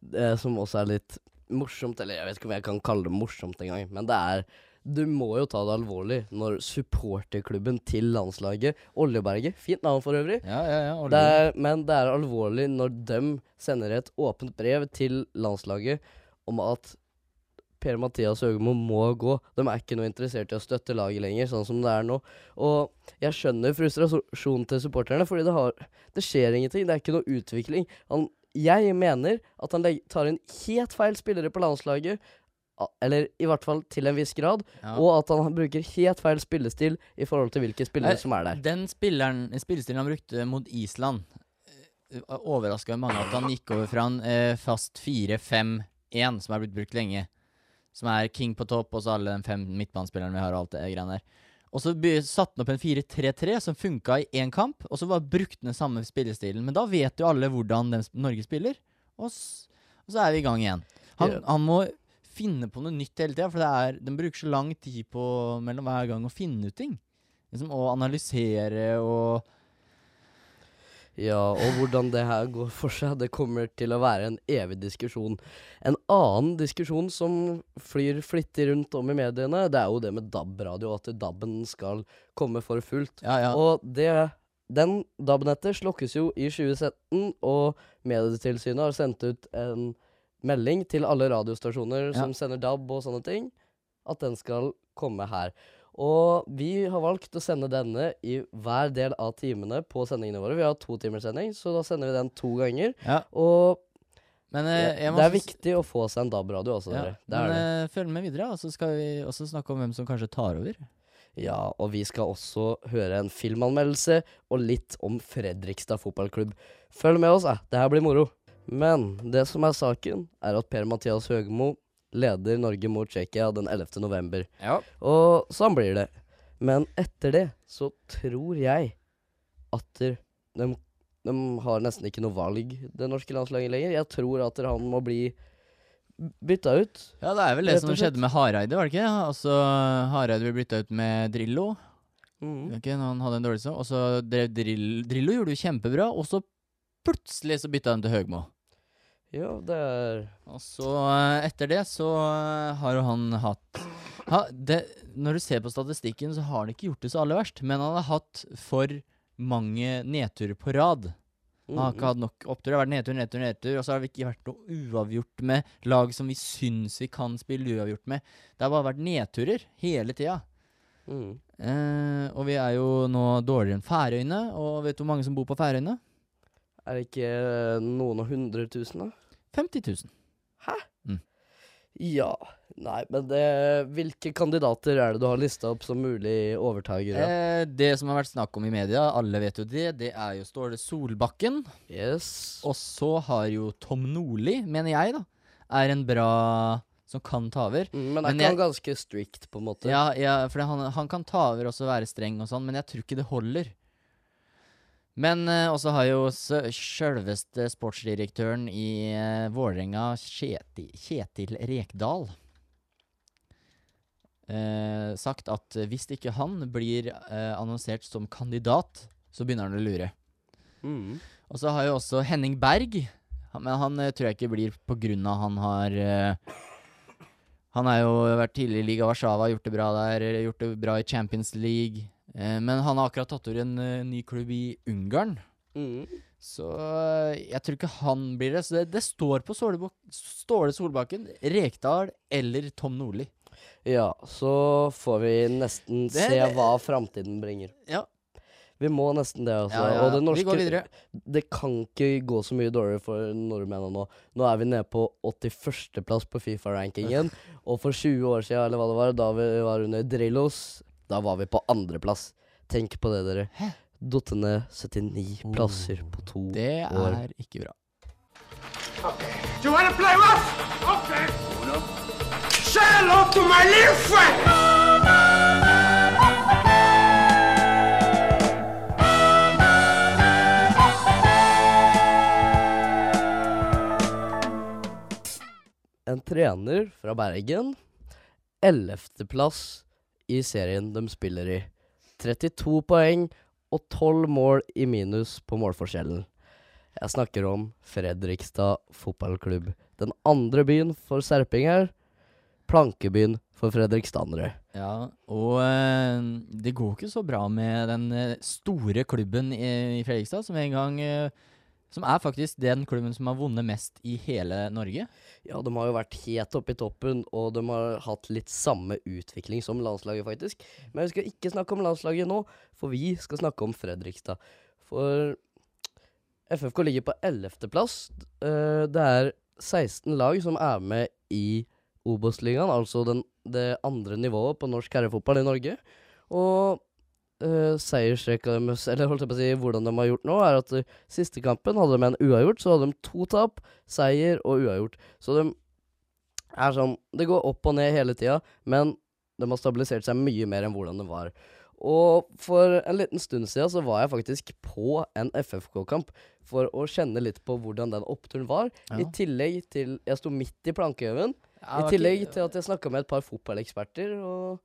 det som også er litt morsomt, eller jeg vet ikke om jeg kan kalle det morsomt engang, men det er Du må jo ta det alvorlig når supporterklubben til landslaget, Oljeberget Fint navn for øvrig. Ja, ja, ja. Det er, men det er alvorlig når de sender et åpent brev til landslaget om at Per-Mathias Høgmo må gå. De er ikke noe interessert i å støtte laget lenger, sånn som det er nå. Og jeg skjønner frustrasjonen til supporterne, fordi det, har, det skjer ingenting. Det er ikke noe utvikling. Han, jeg mener at han legger, tar inn helt feil spillere på landslaget, eller i hvert fall til en viss grad, ja. og at han bruker helt feil spillestil i forhold til hvilke spillere som er der. Den spilleren, spillestilen han brukte mot Island, overraska mange at han gikk over fra en eh, fast 4-5-1, som er blitt brukt lenge. Som er King på topp, og så alle de fem midtbanespillerne vi har, og alt det greiene der. Og så satte han opp en 4-3-3 som funka i én kamp, og så bare brukte den samme spillestilen. Men da vet jo alle hvordan de, Norge spiller, og, og så er vi i gang igjen. Han, yeah. han må finne på noe nytt hele tida, for det er, de bruker så lang tid på mellom hver gang å finne ut ting. Liksom Å analysere og Ja, og hvordan det her går for seg, det kommer til å være en evig diskusjon. En annen diskusjon som flyr flittig rundt om i mediene, det er jo det med DAB-radio, at DAB-en skal komme for fullt. Ja, ja. Og det, den DAB-nettet slokkes jo i 2017, og Medietilsynet har sendt ut en melding til alle radiostasjoner Ja. som sender DAB og sånne ting, at den skal komme her. Og vi har valgt å sende denne i hver del av timene på sendingene våre. Vi har to timers sending, så da sender vi den to ganger. ja. Og Men eh, ja, må det er viktig å få seg en DAB-radio også, Ja, men det. eh, følg med videre, og så skal vi også snakke om hvem som kanskje tar over. Ja, og vi skal også høre en filmanmeldelse og litt om Fredrikstad fotballklubb. Følg med oss, eh. Det her blir moro. Men det som er saken, er at Per-Mathias Høgmo leder Norge mot Tsjekkia den 11. november. Ja. Og sånn blir det. Men etter det så tror jeg at de, de har nesten ikke noe valg, det norske landslaget lenger. Jeg tror at han må bli bytta ut. Ja, det er vel det som skjedde med Hareide, var det ikke? Altså, Hareide ble bytta ut med Drillo. Mm. Okay, når han hadde en dårlig sesong. Og så drev Drillo, Drillo gjorde det jo kjempebra, og så plutselig så bytta han til Høgmo. Ja, det er Og så eh, etter det så eh, har jo han hatt ha, det, Når du ser på statistikken, så har han ikke gjort det så aller verst, men han har hatt for mange nedturer på rad. Han har ikke hatt nok opptur. Det har vært nedtur, nedtur, nedtur. Og så har det ikke vært noe uavgjort med lag som vi syns vi kan spille uavgjort med. Det har bare vært nedturer hele tida. mm. Eh, og vi er jo nå dårligere enn Færøyene. Og vet du hvor mange som bor på Færøyene? Er det ikke eh, noen og hundre tusen, da? 50 000. Ja. Nei, men det, hvilke kandidater er det du har lista opp som mulig overtakere? Eh, det som har vært snakk om i media, alle vet jo det, det er jo Ståle Solbakken. yes. Og så har jo Tom Nordli, mener jeg, da, er en bra som kan ta over. Mm, Men er ikke han ganske strict, på en måte? Ja, ja for han, han kan ta over og så være streng og sånn, men jeg tror ikke det holder. Men uh, også har jo sjølveste sportsdirektøren i uh, Vålerenga, Kjetil, Kjetil Rekdal, uh, sagt at eh, hvis ikke han blir uh, annonsert som kandidat, så begynner han å lure. Mm. Og så har jo også Henning Berg, han, men han eh, tror jeg ikke blir på grunn av han har eh, Han har jo vært tidligere i Liga Warszawa, gjort det bra der, eh, gjort det bra i Champions League. Eh, men han har akkurat tatt over en eh, ny klubb i Ungarn. Mm. Så eh, jeg tror ikke han blir det. Så det, det står på Ståle, Ståle Solbakken, Rekdal eller Tom Nordli. Ja, så får vi nesten Det- se hva framtiden bringer. Ja. Vi må nesten det, altså. Ja, ja, Og det norske Vi går videre. Det kan ikke gå så mye dårligere for nordmennene nå. Nå er vi nede på 81.-plass på Fifa-rankingen. Og for 20 år siden, eller hva det var, da vi var under Drillos, da var vi på andreplass. Tenk på det, dere. Hæ? Datt ned 79 plasser på to Det år. er ikke bra. Do you want play rough? Okay. Say hello to my little friend. En trener fra Bergen. Ellevteplass i serien de spiller i. 32 poeng og 12 mål i minus på målforskjellen. Jeg snakker om Fredrikstad fotballklubb. Den andre byen for serpinger. Plankebyen for fredrikstandere. Ja, og øh, det går ikke så bra med den eh, store klubben i, i Fredrikstad, som en gang eh, Som er faktisk den klubben som har vunnet mest i hele Norge. Ja, de har jo vært helt oppe i toppen, og de har hatt litt samme utvikling som landslaget, faktisk. Men vi skal ikke snakke om landslaget nå, for vi skal snakke om Fredrikstad. For FFK ligger på 11.-plass. Det er 16 lag som er med i Obos-ligaen, altså den, det andre nivået på norsk herrefotball i Norge. Og uh, seiersrekka deres, eller holdt jeg på å si, hvordan de har gjort nå, er at uh, siste kampen hadde de en uavgjort, så hadde de to tap, seier og uavgjort. Så de er sånn Det går opp og ned hele tida, men de har stabilisert seg mye mer enn hvordan det var. Og for en liten stund siden så var jeg faktisk på en FFK-kamp for å kjenne litt på hvordan den oppturen var. I tillegg til Jeg sto midt i plankehaugen. Ja, I tillegg ikke- til at jeg snakka med et par fotballeksperter, og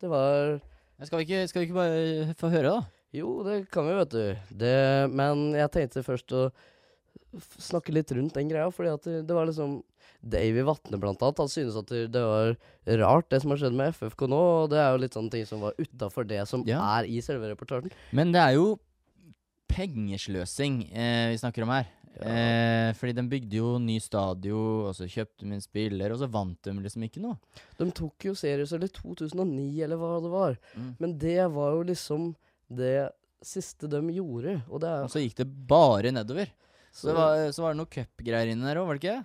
det var Ja, Skal vi, ikke, skal vi ikke bare få høre, da? Jo, det kan vi, vet du. Det, men jeg tenkte først å snakke litt rundt den greia, fordi at det, det var liksom Davy Vatne, blant annet, han synes at det, det var rart, det som har skjedd med FFK nå. Og det er jo litt sånne ting som var utafor det som Ja. er i selve reportasjen. Men det er jo pengesløsing eh, vi snakker om her. Eh, fordi de bygde jo ny stadion, og så kjøpte de en spiller, og så vant de liksom ikke noe. De tok jo seriesølv i 2009, eller hva det var. Mm. Men det var jo liksom det siste de gjorde, og det Og så gikk det bare nedover. Så- det var, så var det noe cupgreier inni der òg, var det ikke?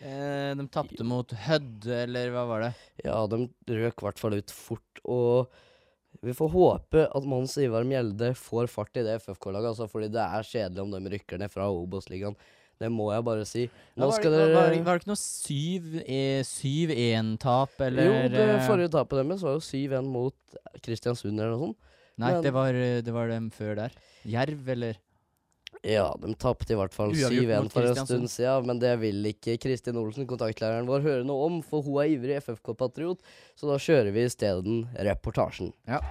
Eh, de tapte mot Hødd, eller hva var det? Ja, de røk i hvert fall ut fort, og vi får håpe at Mons Ivar Mjelde får fart i det FFK-laget, altså, fordi det er kjedelig om de rykker ned fra Obos-ligaen. Det må jeg bare si. Nå var, det, var, var, var det ikke noe eh, 7-1-tap, eller Jo, det eh, forrige tapet deres var jo 7-1 mot Kristiansund eller noe sånt. Nei, men- det var, eh, det var dem før der. Jerv, eller? Ja, de tapte i hvert fall 7-1 for en stund siden, men det vil ikke Kristin Olsen, kontaktlæreren vår, høre noe om, for hun er ivrig FFK-patriot, så da kjører vi i stedet reportasjen. Ja.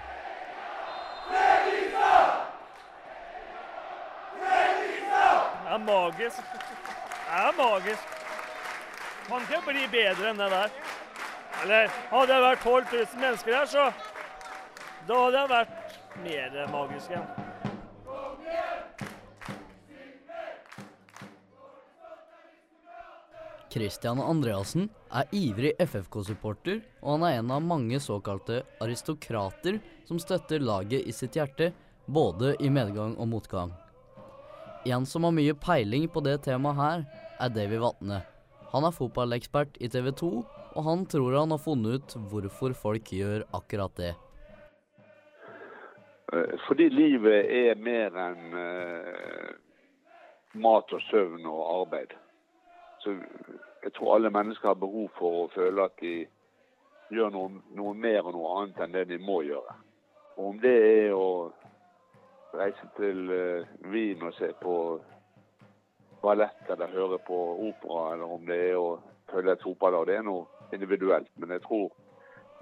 Det er magisk. Det er magisk. Kan ikke bli bedre enn det der. Eller hadde det vært 12 000 mennesker her, så da hadde det vært mer magisk igjen. Christian Andreassen er ivrig FFK-supporter, og han er en av mange såkalte aristokrater som støtter laget i sitt hjerte, både i medgang og motgang. En som har mye peiling på det temaet her, er Davy Vatne. Han er fotballekspert i TV 2 og han tror han har funnet ut hvorfor folk gjør akkurat det. Eh, Fordi livet er mer enn uh, mat og søvn og arbeid. Så jeg tror alle mennesker har behov for å føle at de gjør noe, noe mer og noe annet enn det de må gjøre. Og om det er å reise til eh, Wien og se på ballett eller høre på opera, eller om det er å følge et fotballag, det er noe individuelt. Men jeg tror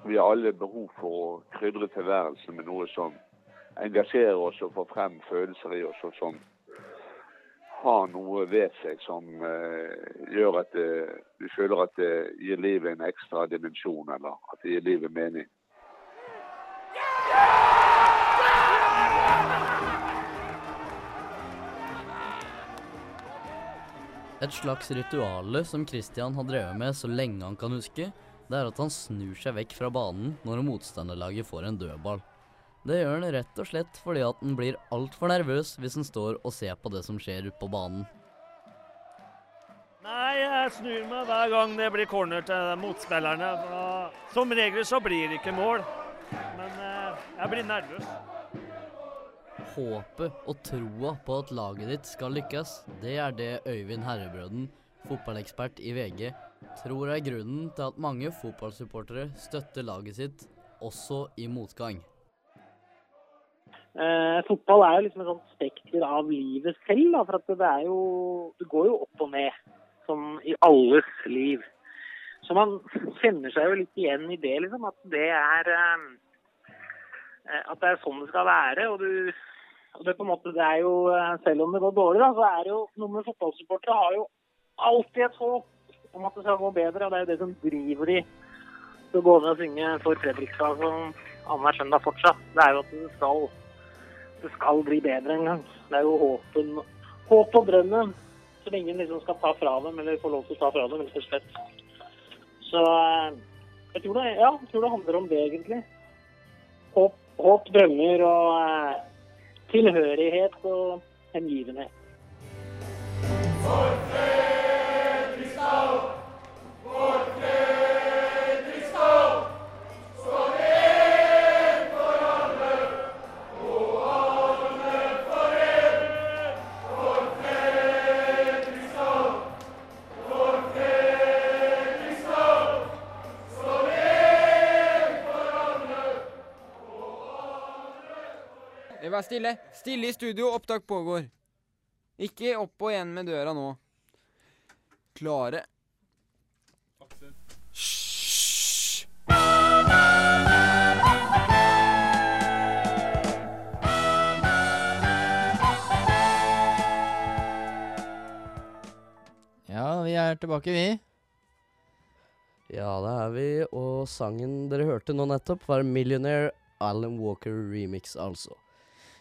vi har alle behov for å krydre tilværelsen med noe som engasjerer oss og får frem følelser i oss, og som har noe ved seg som uh, gjør at det, du føler at det gir livet en ekstra dimensjon, eller at det gir livet mening. Et slags rituale som Christian har drevet med så lenge han kan huske, det er at han snur seg vekk fra banen når motstanderlaget får en dødball. Det gjør han rett og slett fordi at han blir altfor nervøs hvis han står og ser på det som skjer ute på banen. Nei, jeg snur meg hver gang det blir corner til motspillerne. Som regel så blir det ikke mål. Men eh, jeg blir nervøs. Håpet og troa på at laget ditt skal lykkes, det er det Øyvind Herrebrøden, fotballekspert i VG, tror er grunnen til at mange fotballsupportere støtter laget sitt, også i motgang. Eh, fotball er jo liksom et sånt spekter av livet selv. Da, for at det er jo Det går jo opp og ned, som i alles liv. Så man kjenner seg jo litt igjen i det, liksom. At det er eh, At det er sånn det skal være. Og du og det, måte, det er jo, eh, Selv om det går dårlig, da, så er det jo noe med fotballsupportere har jo alltid et håp om at det skal gå bedre. og Det er jo det som driver de til å gå ned og synge for Fredrikstad som annenhver søndag fortsatt. Det er jo at det skal det skal bli bedre en gang. Det er jo håpen, håp og drømmen som ingen liksom skal ta fra dem, eller får lov til å ta fra dem, rett og slett. Så eh, jeg tror det, ja, jeg tror det handler om det, egentlig. Håp, håp drømmer og eh, tilhørighet og hengivenhet. Eh, Vær stille. Stille i studio. Opptak pågår. Ikke opp og igjen med døra nå. Klare. Hysj! Ja, vi er tilbake, vi. Ja, det er vi, og sangen dere hørte nå nettopp, var 'Millionaire Alan Walker Remix', altså.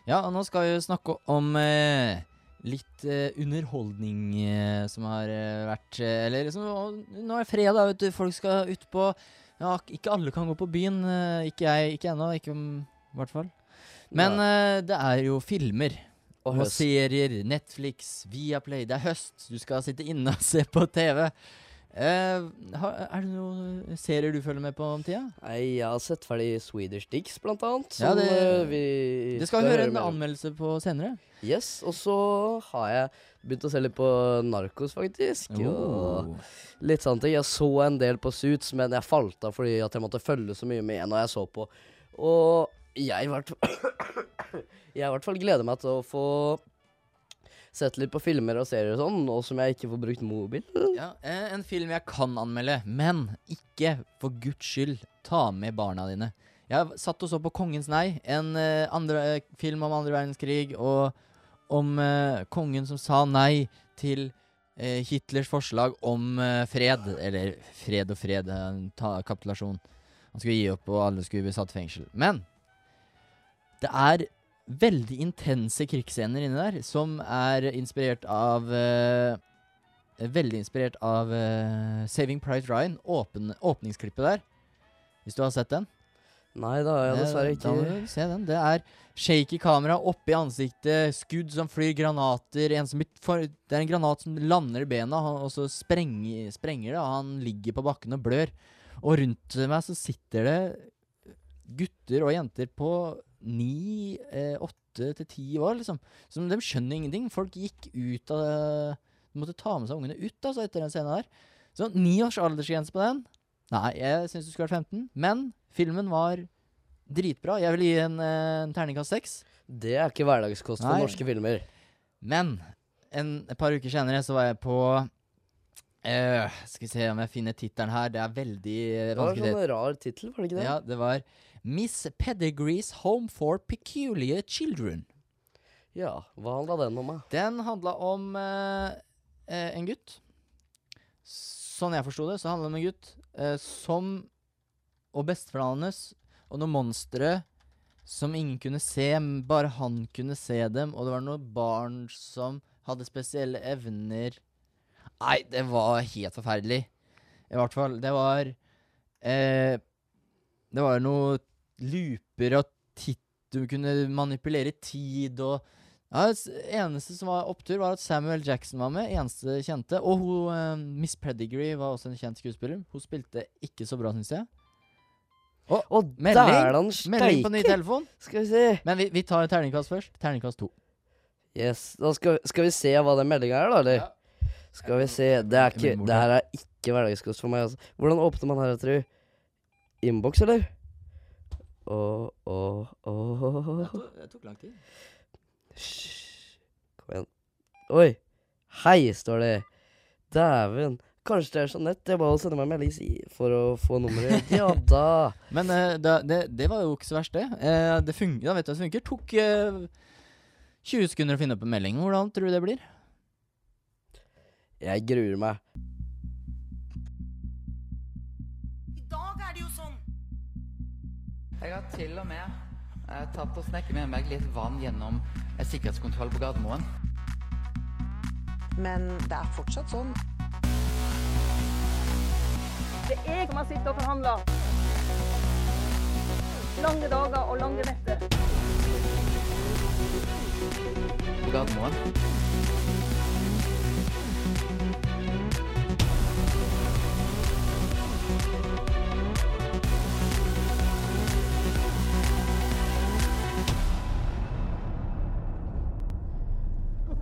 Ja, og nå skal vi snakke om eh, litt eh, underholdning eh, som har eh, vært eh, Eller liksom, å, nå er fredag, vet du. Folk skal ut på Ja, ikke alle kan gå på byen. eh, ikke jeg, ikke ennå. Ikke i hvert fall. Men det er jo filmer. Og Og serier. Netflix, Viaplay. Det er høst. Du skal sitte inne og se på TV. Eh, har, er det noen serier du følger med på om tida? Nei, jeg har sett ferdig Swedish Dicks, blant annet. Ja, det- eh, vi Det skal vi høre en anmeldelse på senere. Yes, og så har jeg begynt å se litt på Narkos, faktisk. Og Oh. litt sånne ting. Jeg så en del på Suits, men jeg falt av fordi at jeg måtte følge så mye med når jeg så på. Og jeg i hvert Jeg i hvert fall gleder meg til å få sett litt på filmer og serier og sånn, nå som jeg ikke får brukt mobil. Ja, eh, En film jeg kan anmelde, men ikke for guds skyld ta med barna dine. Jeg satt og så på 'Kongens nei', en eh, andre, eh, film om andre verdenskrig, og om uh, kongen som sa nei til uh, Hitlers forslag om uh, fred. Eller fred og fred, ta, kapitulasjon. Han skulle gi opp, og alle skulle bli satt i fengsel. Men det er veldig intense krigsscener inni der, som er inspirert av uh, Veldig inspirert av uh, Saving Pride Ryan. Åpen, åpningsklippet der. Hvis du har sett den? Nei, det har jeg dessverre ikke. Da se den. Det er shaky kamera oppi ansiktet, skudd som flyr, granater en som for, Det er en granat som lander i bena, og så sprenger, sprenger det, og han ligger på bakken og blør. Og rundt meg så sitter det gutter og jenter på ni, eh, åtte til ti år, liksom. Så de skjønner ingenting. Folk gikk ut av De måtte ta med seg ungene ut altså, etter den scenen der. Så ni års aldersgrense på den. Nei, jeg syns du skulle vært 15. Men filmen var dritbra. Jeg vil gi en, eh, en terningkast seks. Det er ikke hverdagskost for Nei. norske filmer. Men en, et par uker senere så var jeg på Uh, Skal vi se om jeg finner tittelen her. Det er veldig vanskelig. Det var en sånn rar tittel, var det ikke det? Ja, det var Miss Pedigrees Home for Peculiar Children. Ja, hva handla den om, da? Den handla om eh, eh, en gutt. Sånn jeg forsto det, så handla det om en gutt eh, som Og bestefaren hans og noen monstre som ingen kunne se, bare han kunne se dem. Og det var noen barn som hadde spesielle evner Nei, det var helt forferdelig. I hvert fall. Det var eh, Det var noe looper og titt Du kunne manipulere tid og ja, Eneste som var opptur, var at Samuel Jackson var med. Eneste kjente. Og hun, eh, Miss Pedigree var også en kjent skuespiller. Hun spilte ikke så bra, syns jeg. Og, Og melding! Melding på ny telefon. Skal vi se. Men vi, vi tar terningkast først. Terningkast to. Yes, da skal, skal vi se hva den meldinga er, da, eller? Skal vi se. Det er ikke Det her er ikke hverdagskost for meg, altså. Hvordan åpner man her, tror du? Innboks, eller? Åh, åh, åh Det tok lang tid. Hysj. Kom igjen. Oi. Hei, står det. Dæven. Kanskje det er så nett. Jeg bare sender meg melding si- for å få nummeret. Ja da. Men eh, da, det, det var jo ikke så verst, det. Eh, det funker, da vet du hva som funker. Tok eh, 20 sekunder å finne opp en melding. Hvordan tror du det blir? Jeg gruer meg. Jeg har til og med eh, tatt og snekket med meg litt vann gjennom eh, sikkerhetskontroll på Gardermoen. Men det er fortsatt sånn. Det er jeg som har sittet og forhandla. Lange dager og lange netter. På Gardermoen.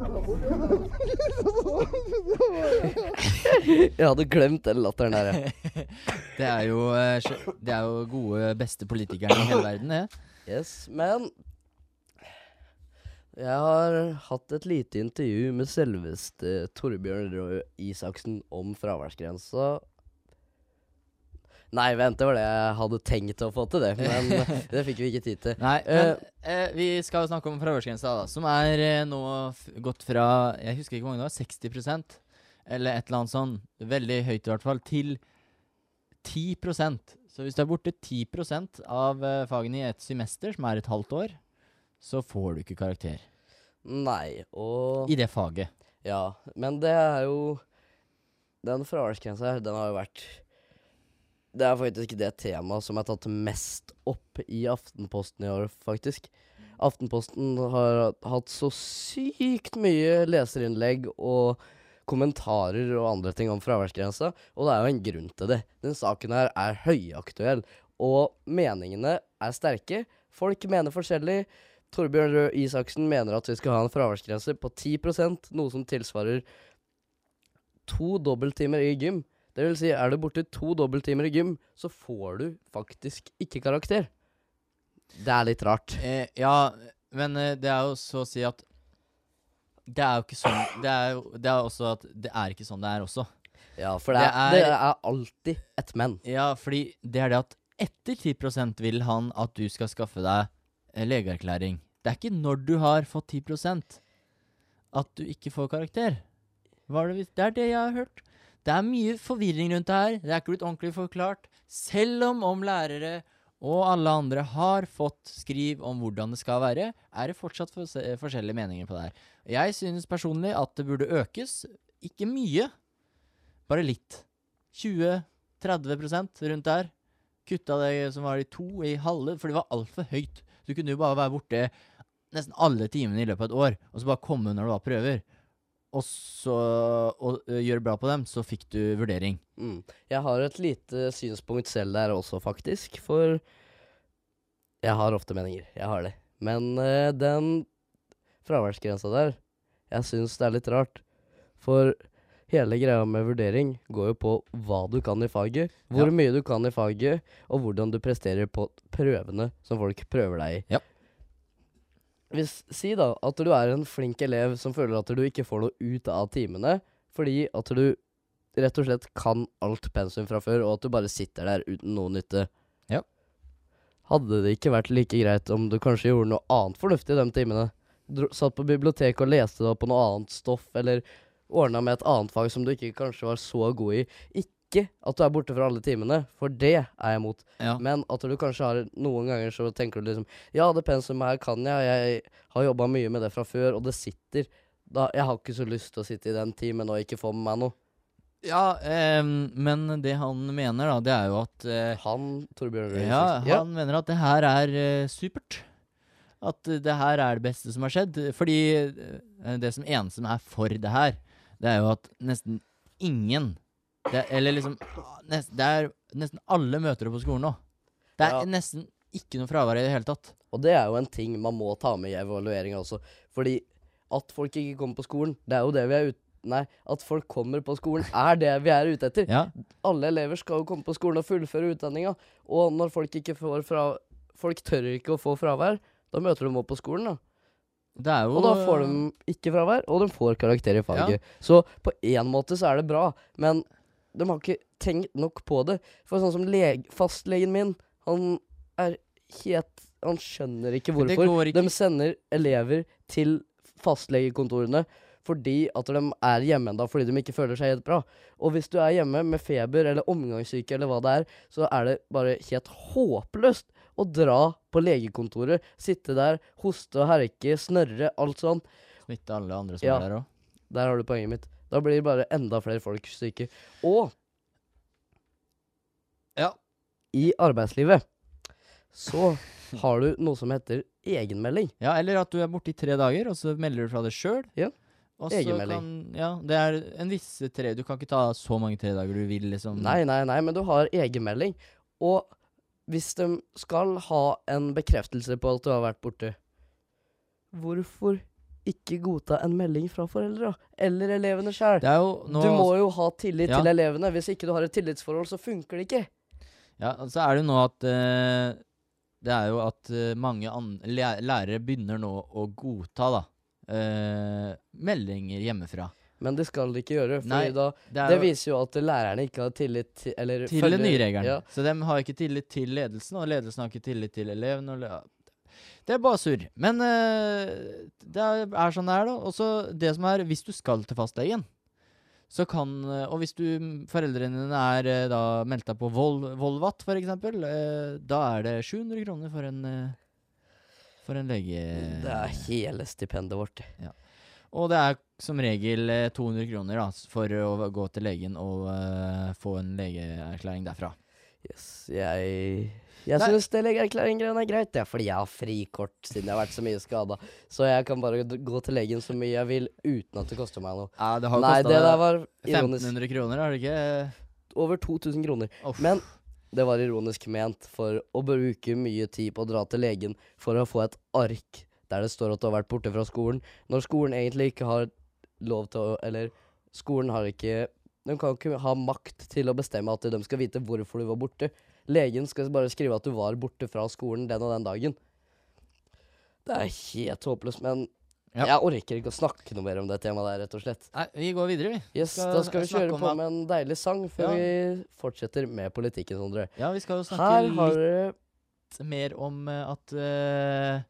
Jeg hadde glemt den latteren der, jeg. Det er jo, eh, det er jo gode, beste politikerne i hele verden, det. Yes, men Jeg har hatt et lite intervju med selveste Torbjørn Røe Isaksen om fraværsgrensa. Nei, vent, det var det jeg hadde tenkt å få til, det. Men det fikk vi ikke tid til. Nei, Eh, men eh, vi skal snakke om fraværsgrensa, da. Som er eh, nå gått fra Jeg husker ikke hvor mange det var. 60% eller et eller annet sånn. Veldig høyt i hvert fall. Til 10% Så hvis du er borte 10 av eh, fagene i et semester, som er et halvt år, så får du ikke karakter. Nei, og I det faget. Ja, men det er jo Den fraværsgrensa her, den har jo vært Det er faktisk det temaet som er tatt mest opp i Aftenposten i år, faktisk. Aftenposten har hatt så sykt mye leserinnlegg og kommentarer og andre ting om fraværsgrensa, og det er jo en grunn til det. Den saken her er høyaktuell, og meningene er sterke. Folk mener forskjellig. Torbjørn Røe Isaksen mener at vi skal ha en fraværsgrense på 10% noe som tilsvarer to dobbelttimer i gym. Det vil si, er du borte to dobbelttimer i gym, så får du faktisk ikke karakter. Det er litt rart. Eh, ja, men eh, det er jo så å si at Det er jo ikke sånn Det er jo det er også at det er ikke sånn det er også. Ja, for det er, det er alltid et men. Ja, fordi det er det at etter 10% vil han at du skal skaffe deg eh, legeerklæring. Det er ikke når du har fått 10% at du ikke får karakter. Er det, det er det jeg har hørt. Det er mye forvirring rundt det her. Det er ikke blitt ordentlig forklart. Selv om, om lærere og alle andre har fått skriv om hvordan det skal være, er det fortsatt forskjellige meninger på det her. Jeg synes personlig at det burde økes. Ikke mye, bare litt. 20-30% rundt der. Kutta det som var i to, i halve, for det var altfor høyt. Du kunne jo bare være borte nesten alle timene i løpet av et år, og så bare komme når det var prøver. Og så og, gjør bra på dem, så fikk du vurdering. Mm. Jeg har et lite synspunkt selv der også, faktisk. For jeg har ofte meninger. Jeg har det. Men uh, den fraværsgrensa der, jeg syns det er litt rart. For hele greia med vurdering går jo på hva du kan i faget, hvor Ja. mye du kan i faget, og hvordan du presterer på prøvene som folk prøver deg i. Ja. Hvis, si da at du er en flink elev som føler at du ikke får noe ut av timene, fordi at du rett og slett kan alt pensum fra før, og at du bare sitter der uten noe nytte. Ja. Hadde det ikke vært like greit om du kanskje gjorde noe annet fornuftig i de timene? Dro, satt på biblioteket og leste da på noe annet stoff, eller ordna med et annet fag som du ikke kanskje var så god i. Ikke at du er borte fra alle timene, for det er jeg imot. Ja. Men at du kanskje har noen ganger så tenker du liksom Ja, det pensumet her kan jeg, jeg har jobba mye med det fra før, og det sitter. Da, jeg har ikke så lyst til å sitte i den timen og ikke få med meg noe. Ja, eh, men det han mener, da, det er jo at eh, Han, Torbjørn Røe Ja, Isaksen. han mener at det her er eh, supert. At det her er det beste som har skjedd. Fordi eh, det som eneste som er for det her, det er jo at nesten ingen det, Eller liksom nest, Det er nesten alle møter opp på skolen nå. Det er Ja. nesten ikke noe fravær i det hele tatt. Og det er jo en ting man må ta med i evalueringa også. Fordi at folk ikke kommer på skolen, det er jo det vi er ute Nei, at folk kommer på skolen er det vi er ute etter. Ja. Alle elever skal jo komme på skolen og fullføre utdanninga. Og når folk ikke får fra Folk tør ikke å få fravær, da møter de opp på skolen, da. Det er jo Og da får de ikke fravær, og de får karakter i faget. Så på én måte så er det bra, men de har ikke tenkt nok på det. For sånn som leg fastlegen min, han er helt Han skjønner ikke hvorfor. ikke- De sender elever til fastlegekontorene fordi at de er hjemme ennå fordi de ikke føler seg helt bra. Og hvis du er hjemme med feber eller omgangssyke eller hva det er, så er det bare helt håpløst å dra på legekontoret, sitte der, hoste og herke, snørre, alt sånn. Smitte alle andre som Ja. er der òg. Der har du poenget mitt. Da blir bare enda flere folk syke. Og Ja. i arbeidslivet så har du noe som heter egenmelding. Ja, eller at du er borte i tre dager, og så melder du fra deg sjøl. Ja. Egenmelding. Kan, ja, det er en visse tre Du kan ikke ta så mange tredager du vil, liksom. Nei, nei, nei, men du har egenmelding. Og hvis de skal ha en bekreftelse på at du har vært borte, hvorfor ikke godta en melding fra foreldra? Eller elevene sjøl? Du må jo ha tillit Ja. til elevene. Hvis ikke du har et tillitsforhold, så funker det ikke. Ja, så er det jo nå at uh, Det er jo at eh, mange an lærere begynner nå å godta, da, uh, meldinger hjemmefra. Men det skal de ikke gjøre. For Nei, da, det det, er viser jo at lærerne ikke har tillit til Eller Til den nye regelen. Ja. Så de har ikke tillit til ledelsen, og ledelsen har ikke tillit til elevene. Og. Det er bare surr. Men uh, det er, sånn det er, da. Og så det som er, hvis du skal til fastlegen, så kan eh, Og hvis du, foreldrene dine er eh, da meldt deg på Vol Volvat, eksempel, eh, da er det 700 kroner for en For en lege... Det er hele stipendet vårt. Ja. Og det er som regel eh, 200 kroner da, for å gå til legen og uh, få en legeerklæring derfra. Yes, jeg Jeg syns det legeerklæring-greiene er greit, det, fordi jeg har frikort siden jeg har vært så mye skada. Så jeg kan bare gå til legen så mye jeg vil uten at det koster meg noe. Ja, det har Nei, det der var ironisk. 1500 kroner, har det ikke? Over 2000 kroner. Off. Men det var ironisk ment for å bruke mye tid på å dra til legen for å få et ark der det står at du har vært borte fra skolen, når skolen egentlig ikke har lov til å Eller skolen har ikke De kan ikke ha makt til å bestemme at de skal vite hvorfor du var borte. Legen skal bare skrive at du var borte fra skolen den og den dagen. Det er helt håpløst, men Ja. jeg orker ikke å snakke noe mer om det temaet der, rett og slett. Nei, vi går videre, vi. Yes, Skal da skal vi kjøre på med en deilig sang før Ja. vi fortsetter med politikken, Sondre. Ja, vi skal jo snakke Her har litt mer om eh, at uh,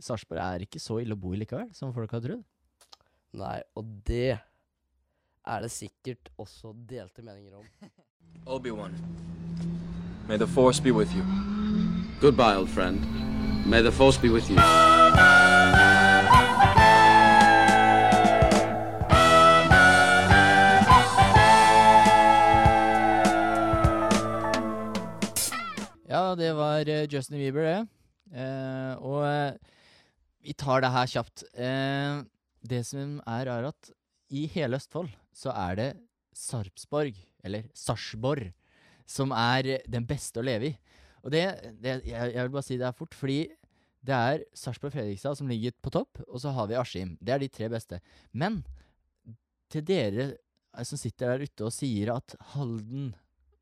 Sarpsborg er ikke så ille å bo i likevel, som folk har trodd. Nei, og det er det sikkert også delte meninger om. Obi-Wan, may the Force be with you. Goodbye, old friend. May the Force be with you. Ja, det var eh, Justin Bieber, det. Eh, og eh, vi tar det her kjapt. Eh, det som er, er at i hele Østfold så er det Sarpsborg, eller Sarpsborg, som er den beste å leve i. Og det, det jeg, jeg vil bare si det er fort, fordi det er Sarpsborg Fredrikstad som ligger på topp, og så har vi Askim. Det er de tre beste. Men til dere eh, som sitter der ute og sier at Halden,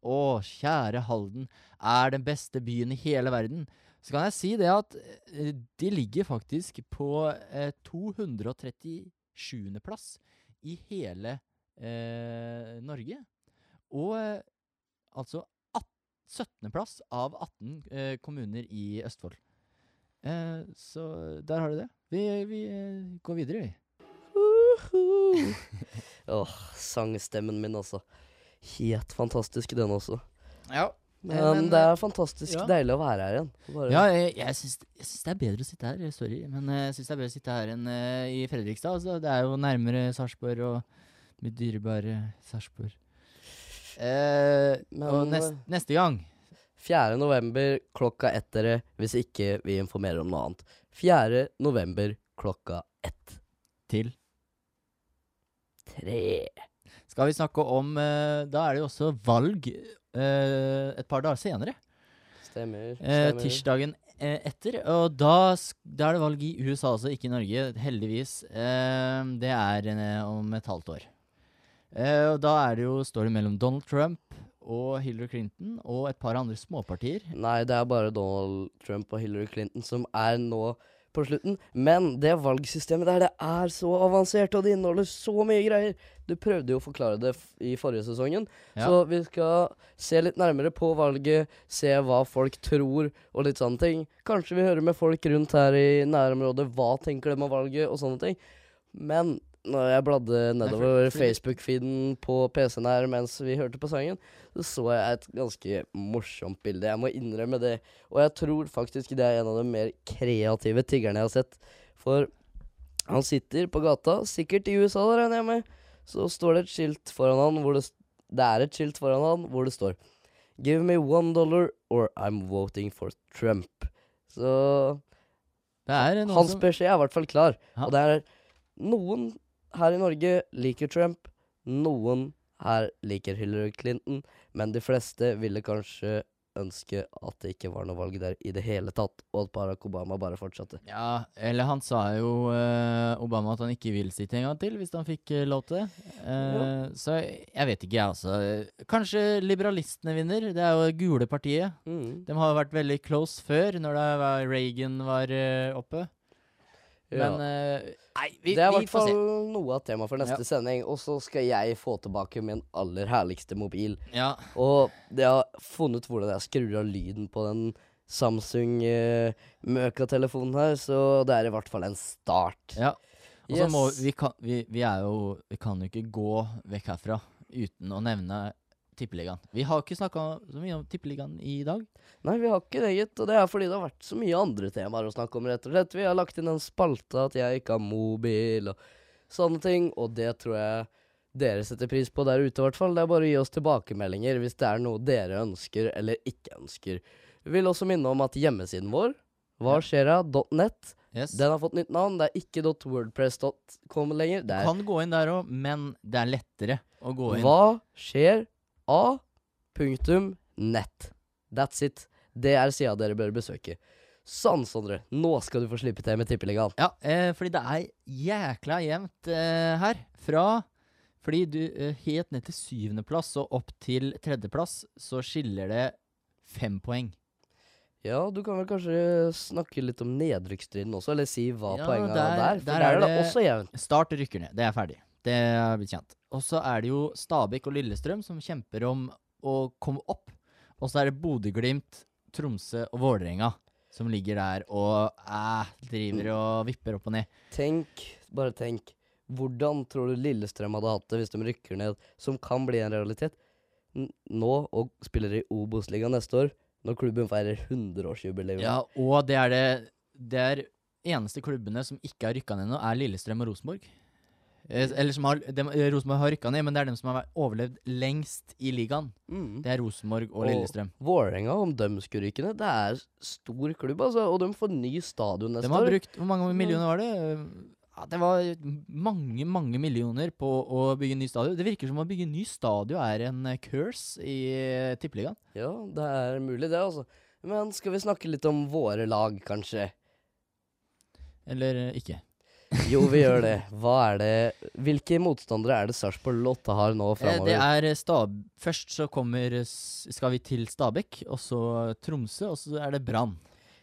å kjære Halden, er den beste byen i hele verden, så kan jeg si det at eh, de ligger faktisk på eh, 237. plass i hele eh, Norge. Og eh, altså 17. plass av 18 eh, kommuner i Østfold. Eh, så der har du det. Vi, vi eh, går videre, vi. Åh, sangstemmen min, altså. Helt fantastisk, den også. Ja. Men, men, det er eh, fantastisk ja. deilig å være her igjen. Bare- Ja, jeg, jeg syns det er bedre å sitte her. eh, Sorry, men eh, jeg syns det er bedre å sitte her enn uh, i Fredrikstad. Altså. Det er jo nærmere Sarpsborg og mitt dyrebare Sarpsborg. Eh, og nest, neste gang 4. november klokka ett, dere, hvis ikke vi informerer om noe annet. 4. november klokka ett. Til? Tre. skal vi snakke om eh, Da er det jo også valg eh, et par dager senere. Stemmer. Eh, stemmer. tirsdagen etter. Og da, da er det valg i USA også, ikke i Norge, heldigvis. Det er om et halvt år. Eh, og da er det jo, står det mellom Donald Trump og Hillary Clinton og et par andre småpartier. Nei, det er bare Donald Trump og Hillary Clinton som er nå på slutten. Men det valgsystemet der, det er så avansert, og det inneholder så mye greier. Du prøvde jo å forklare det i forrige sesongen, Ja. så vi skal se litt nærmere på valget, se hva folk tror og litt sånne ting. Kanskje vi hører med folk rundt her i nærområdet, hva tenker de om valget og sånne ting. Men når jeg bladde nedover Facebook-feeden på PC-en her mens vi hørte på sangen, så så jeg et ganske morsomt bilde. Jeg må innrømme det. Og jeg tror faktisk det er en av de mer kreative tiggerne jeg har sett. For han sitter på gata, sikkert i USA, der regner jeg med. Så står det et skilt foran han hvor det Det er et skilt foran han hvor det står Give me one dollar or I'm voting for Trump. Så Hans beskjed er i hvert fall klar. Ja. Og det er noen her i Norge liker Trump, noen her liker Hillary Clinton, men de fleste ville kanskje ønske at det ikke var noe valg der i det hele tatt, og at Barack Obama bare fortsatte. Ja, eller han sa jo uh, Obama at han ikke vil sitte en gang til, hvis han fikk uh, lov til det. Eh, Så jeg vet ikke, jeg, altså. Kanskje liberalistene vinner. Det er jo det gule partiet. Mm. De har vært veldig close før, når det var Reagan var oppe. Ja. Men uh, Nei, vi, det er i hvert fall noe av temaet for neste Ja. sending. Og så skal jeg få tilbake min aller herligste mobil. Ja. Og jeg har funnet hvordan jeg skrur av lyden på den Samsung uh, møkatelefonen her, så det er i hvert fall en start. Ja. Og så må vi kan, vi, vi er jo Vi kan jo ikke gå vekk herfra uten å nevne Tippeligaen. Vi har ikke snakka så mye om Tippeligaen i dag. Nei, vi har ikke det, gitt. Og det er fordi det har vært så mye andre temaer å snakke om, rett og slett. Vi har lagt inn en spalte at jeg ikke har mobil og sånne ting, og det tror jeg dere setter pris på der ute, i hvert fall. Det er bare å gi oss tilbakemeldinger hvis det er noe dere ønsker eller ikke ønsker. Vi vil også minne om at hjemmesiden vår, hvaskjer'a.net, Yes. den har fått nytt navn. Det er ikke .wordpress.com lenger. Du kan gå inn der òg, men det er lettere å gå inn. hva skjer a punktum nett. That's it. Det er sida dere bør besøke. Sånn, Sondre. Nå skal du få slippe til med Tippeligaen. Ja, eh, fordi det er jækla jevnt eh, her. Fra Fordi du eh, helt ned til syvendeplass og opp til tredjeplass, så skiller det fem poeng. Ja, du kan vel kanskje snakke litt om nedrykksstriden også, eller si hva Ja, poenget er der? For der der, er det også jevnt. Start rykker ned. Det er ferdig. Det er blitt kjent. Og så er det jo Stabæk og Lillestrøm som kjemper om å komme opp. Og så er det Bodø-Glimt, Tromsø og Vålerenga som ligger der og eh, driver og vipper opp og ned. Tenk, bare tenk. Hvordan tror du Lillestrøm hadde hatt det hvis de rykker ned, som kan bli en realitet? Nå, og spiller i Obos-ligaen neste år, når klubben feirer 100-årsjubileum. Ja, og det er det Det er eneste klubbene som ikke har rykka ned nå, er Lillestrøm og Rosenborg. Eh, Eller som har eh, Rosenborg har rykka ned, men det er dem som har overlevd lengst i ligaen. Mm. Det er Rosenborg og Lillestrøm. Vålerenga, om de skulle rykke ned, det er stor klubb, altså. Og de får ny stadion neste De har år. brukt Hvor mange millioner var det? ja, det var mange, mange millioner på å bygge ny stadion. Det virker som å bygge ny stadion er en eh, curse i Tippeligaen. Ja, det er mulig det, altså. Men skal vi snakke litt om våre lag, kanskje? Eller ikke. Jo, vi gjør det. Hva er det Hvilke motstandere er det Sarpsborg Lotte har nå Eh, framover? Det er eh, stab... Først så kommer skal vi til Stabekk, og så Tromsø, og så er det Brann.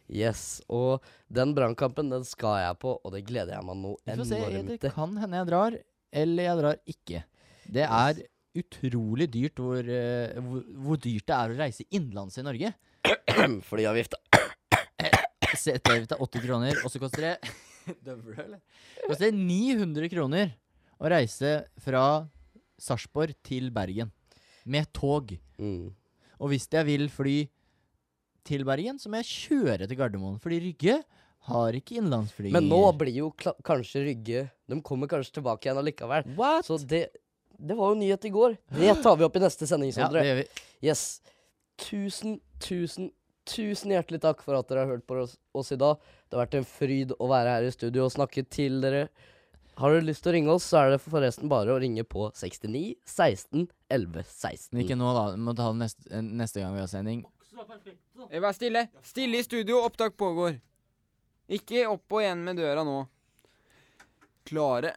Yes, og den brannkampen den skal jeg på, og det gleder jeg meg noe Vi får se. Det kan hende jeg drar, eller jeg drar ikke. Det er utrolig dyrt hvor, eh, hvor, hvor dyrt det er å reise innenlands i Norge. Flyavgifta. Seteavgift er 80 kroner, og så koster det Dømmer du, eller? Det koster 900 kroner å reise fra Sarpsborg til Bergen med tog. Mm. Og hvis jeg vil fly til Bergen, så må jeg kjøre til Gardermoen, fordi Rygge har ikke innenlandsfly. Men nå blir jo kla kanskje Rygge De kommer kanskje tilbake igjen allikevel. Så det, det var jo nyhet i går. Det tar vi opp i neste sending, Ja, Sondre. det gjør vi. Yes. Tusen, tusen, tusen hjertelig takk for at dere har hørt på oss, oss i dag. Det har vært en fryd å være her i studio og snakke til dere. Har dere lyst til å ringe oss, så er det forresten bare å ringe på 69 16 11 16. Men ikke nå, da. Vi må ta det neste, eh, neste gang vi har sending. Vær stille. Stille i studio. Opptak pågår. Ikke opp og igjen med døra nå. Klare.